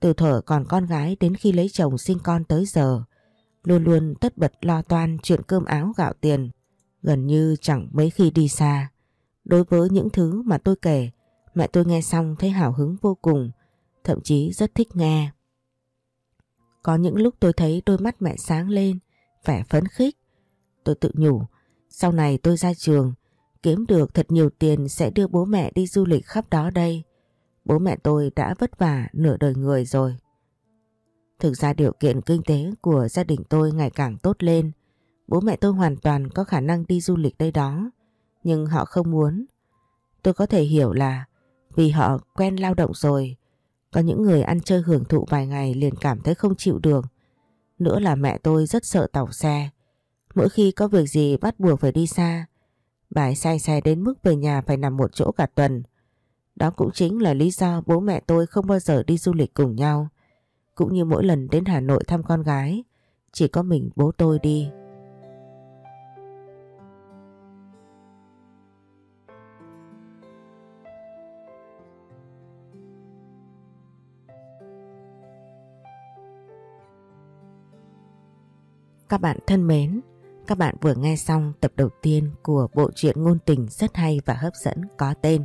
từ thở còn con gái đến khi lấy chồng sinh con tới giờ, luôn luôn tất bật lo toan chuyện cơm áo gạo tiền, gần như chẳng mấy khi đi xa. Đối với những thứ mà tôi kể, mẹ tôi nghe xong thấy hào hứng vô cùng, thậm chí rất thích nghe. Có những lúc tôi thấy đôi mắt mẹ sáng lên, vẻ phấn khích, tôi tự nhủ, sau này tôi ra trường, kiếm được thật nhiều tiền sẽ đưa bố mẹ đi du lịch khắp đó đây. Bố mẹ tôi đã vất vả nửa đời người rồi. Thực ra điều kiện kinh tế của gia đình tôi ngày càng tốt lên. Bố mẹ tôi hoàn toàn có khả năng đi du lịch đây đó. Nhưng họ không muốn. Tôi có thể hiểu là vì họ quen lao động rồi. Có những người ăn chơi hưởng thụ vài ngày liền cảm thấy không chịu được. Nữa là mẹ tôi rất sợ tàu xe. Mỗi khi có việc gì bắt buộc phải đi xa, bà ấy say xe đến mức về nhà phải nằm một chỗ cả tuần. Đó cũng chính là lý do bố mẹ tôi không bao giờ đi du lịch cùng nhau. Cũng như mỗi lần đến Hà Nội thăm con gái, chỉ có mình bố tôi đi. Các bạn thân mến, các bạn vừa nghe xong tập đầu tiên của bộ truyện ngôn tình rất hay và hấp dẫn có tên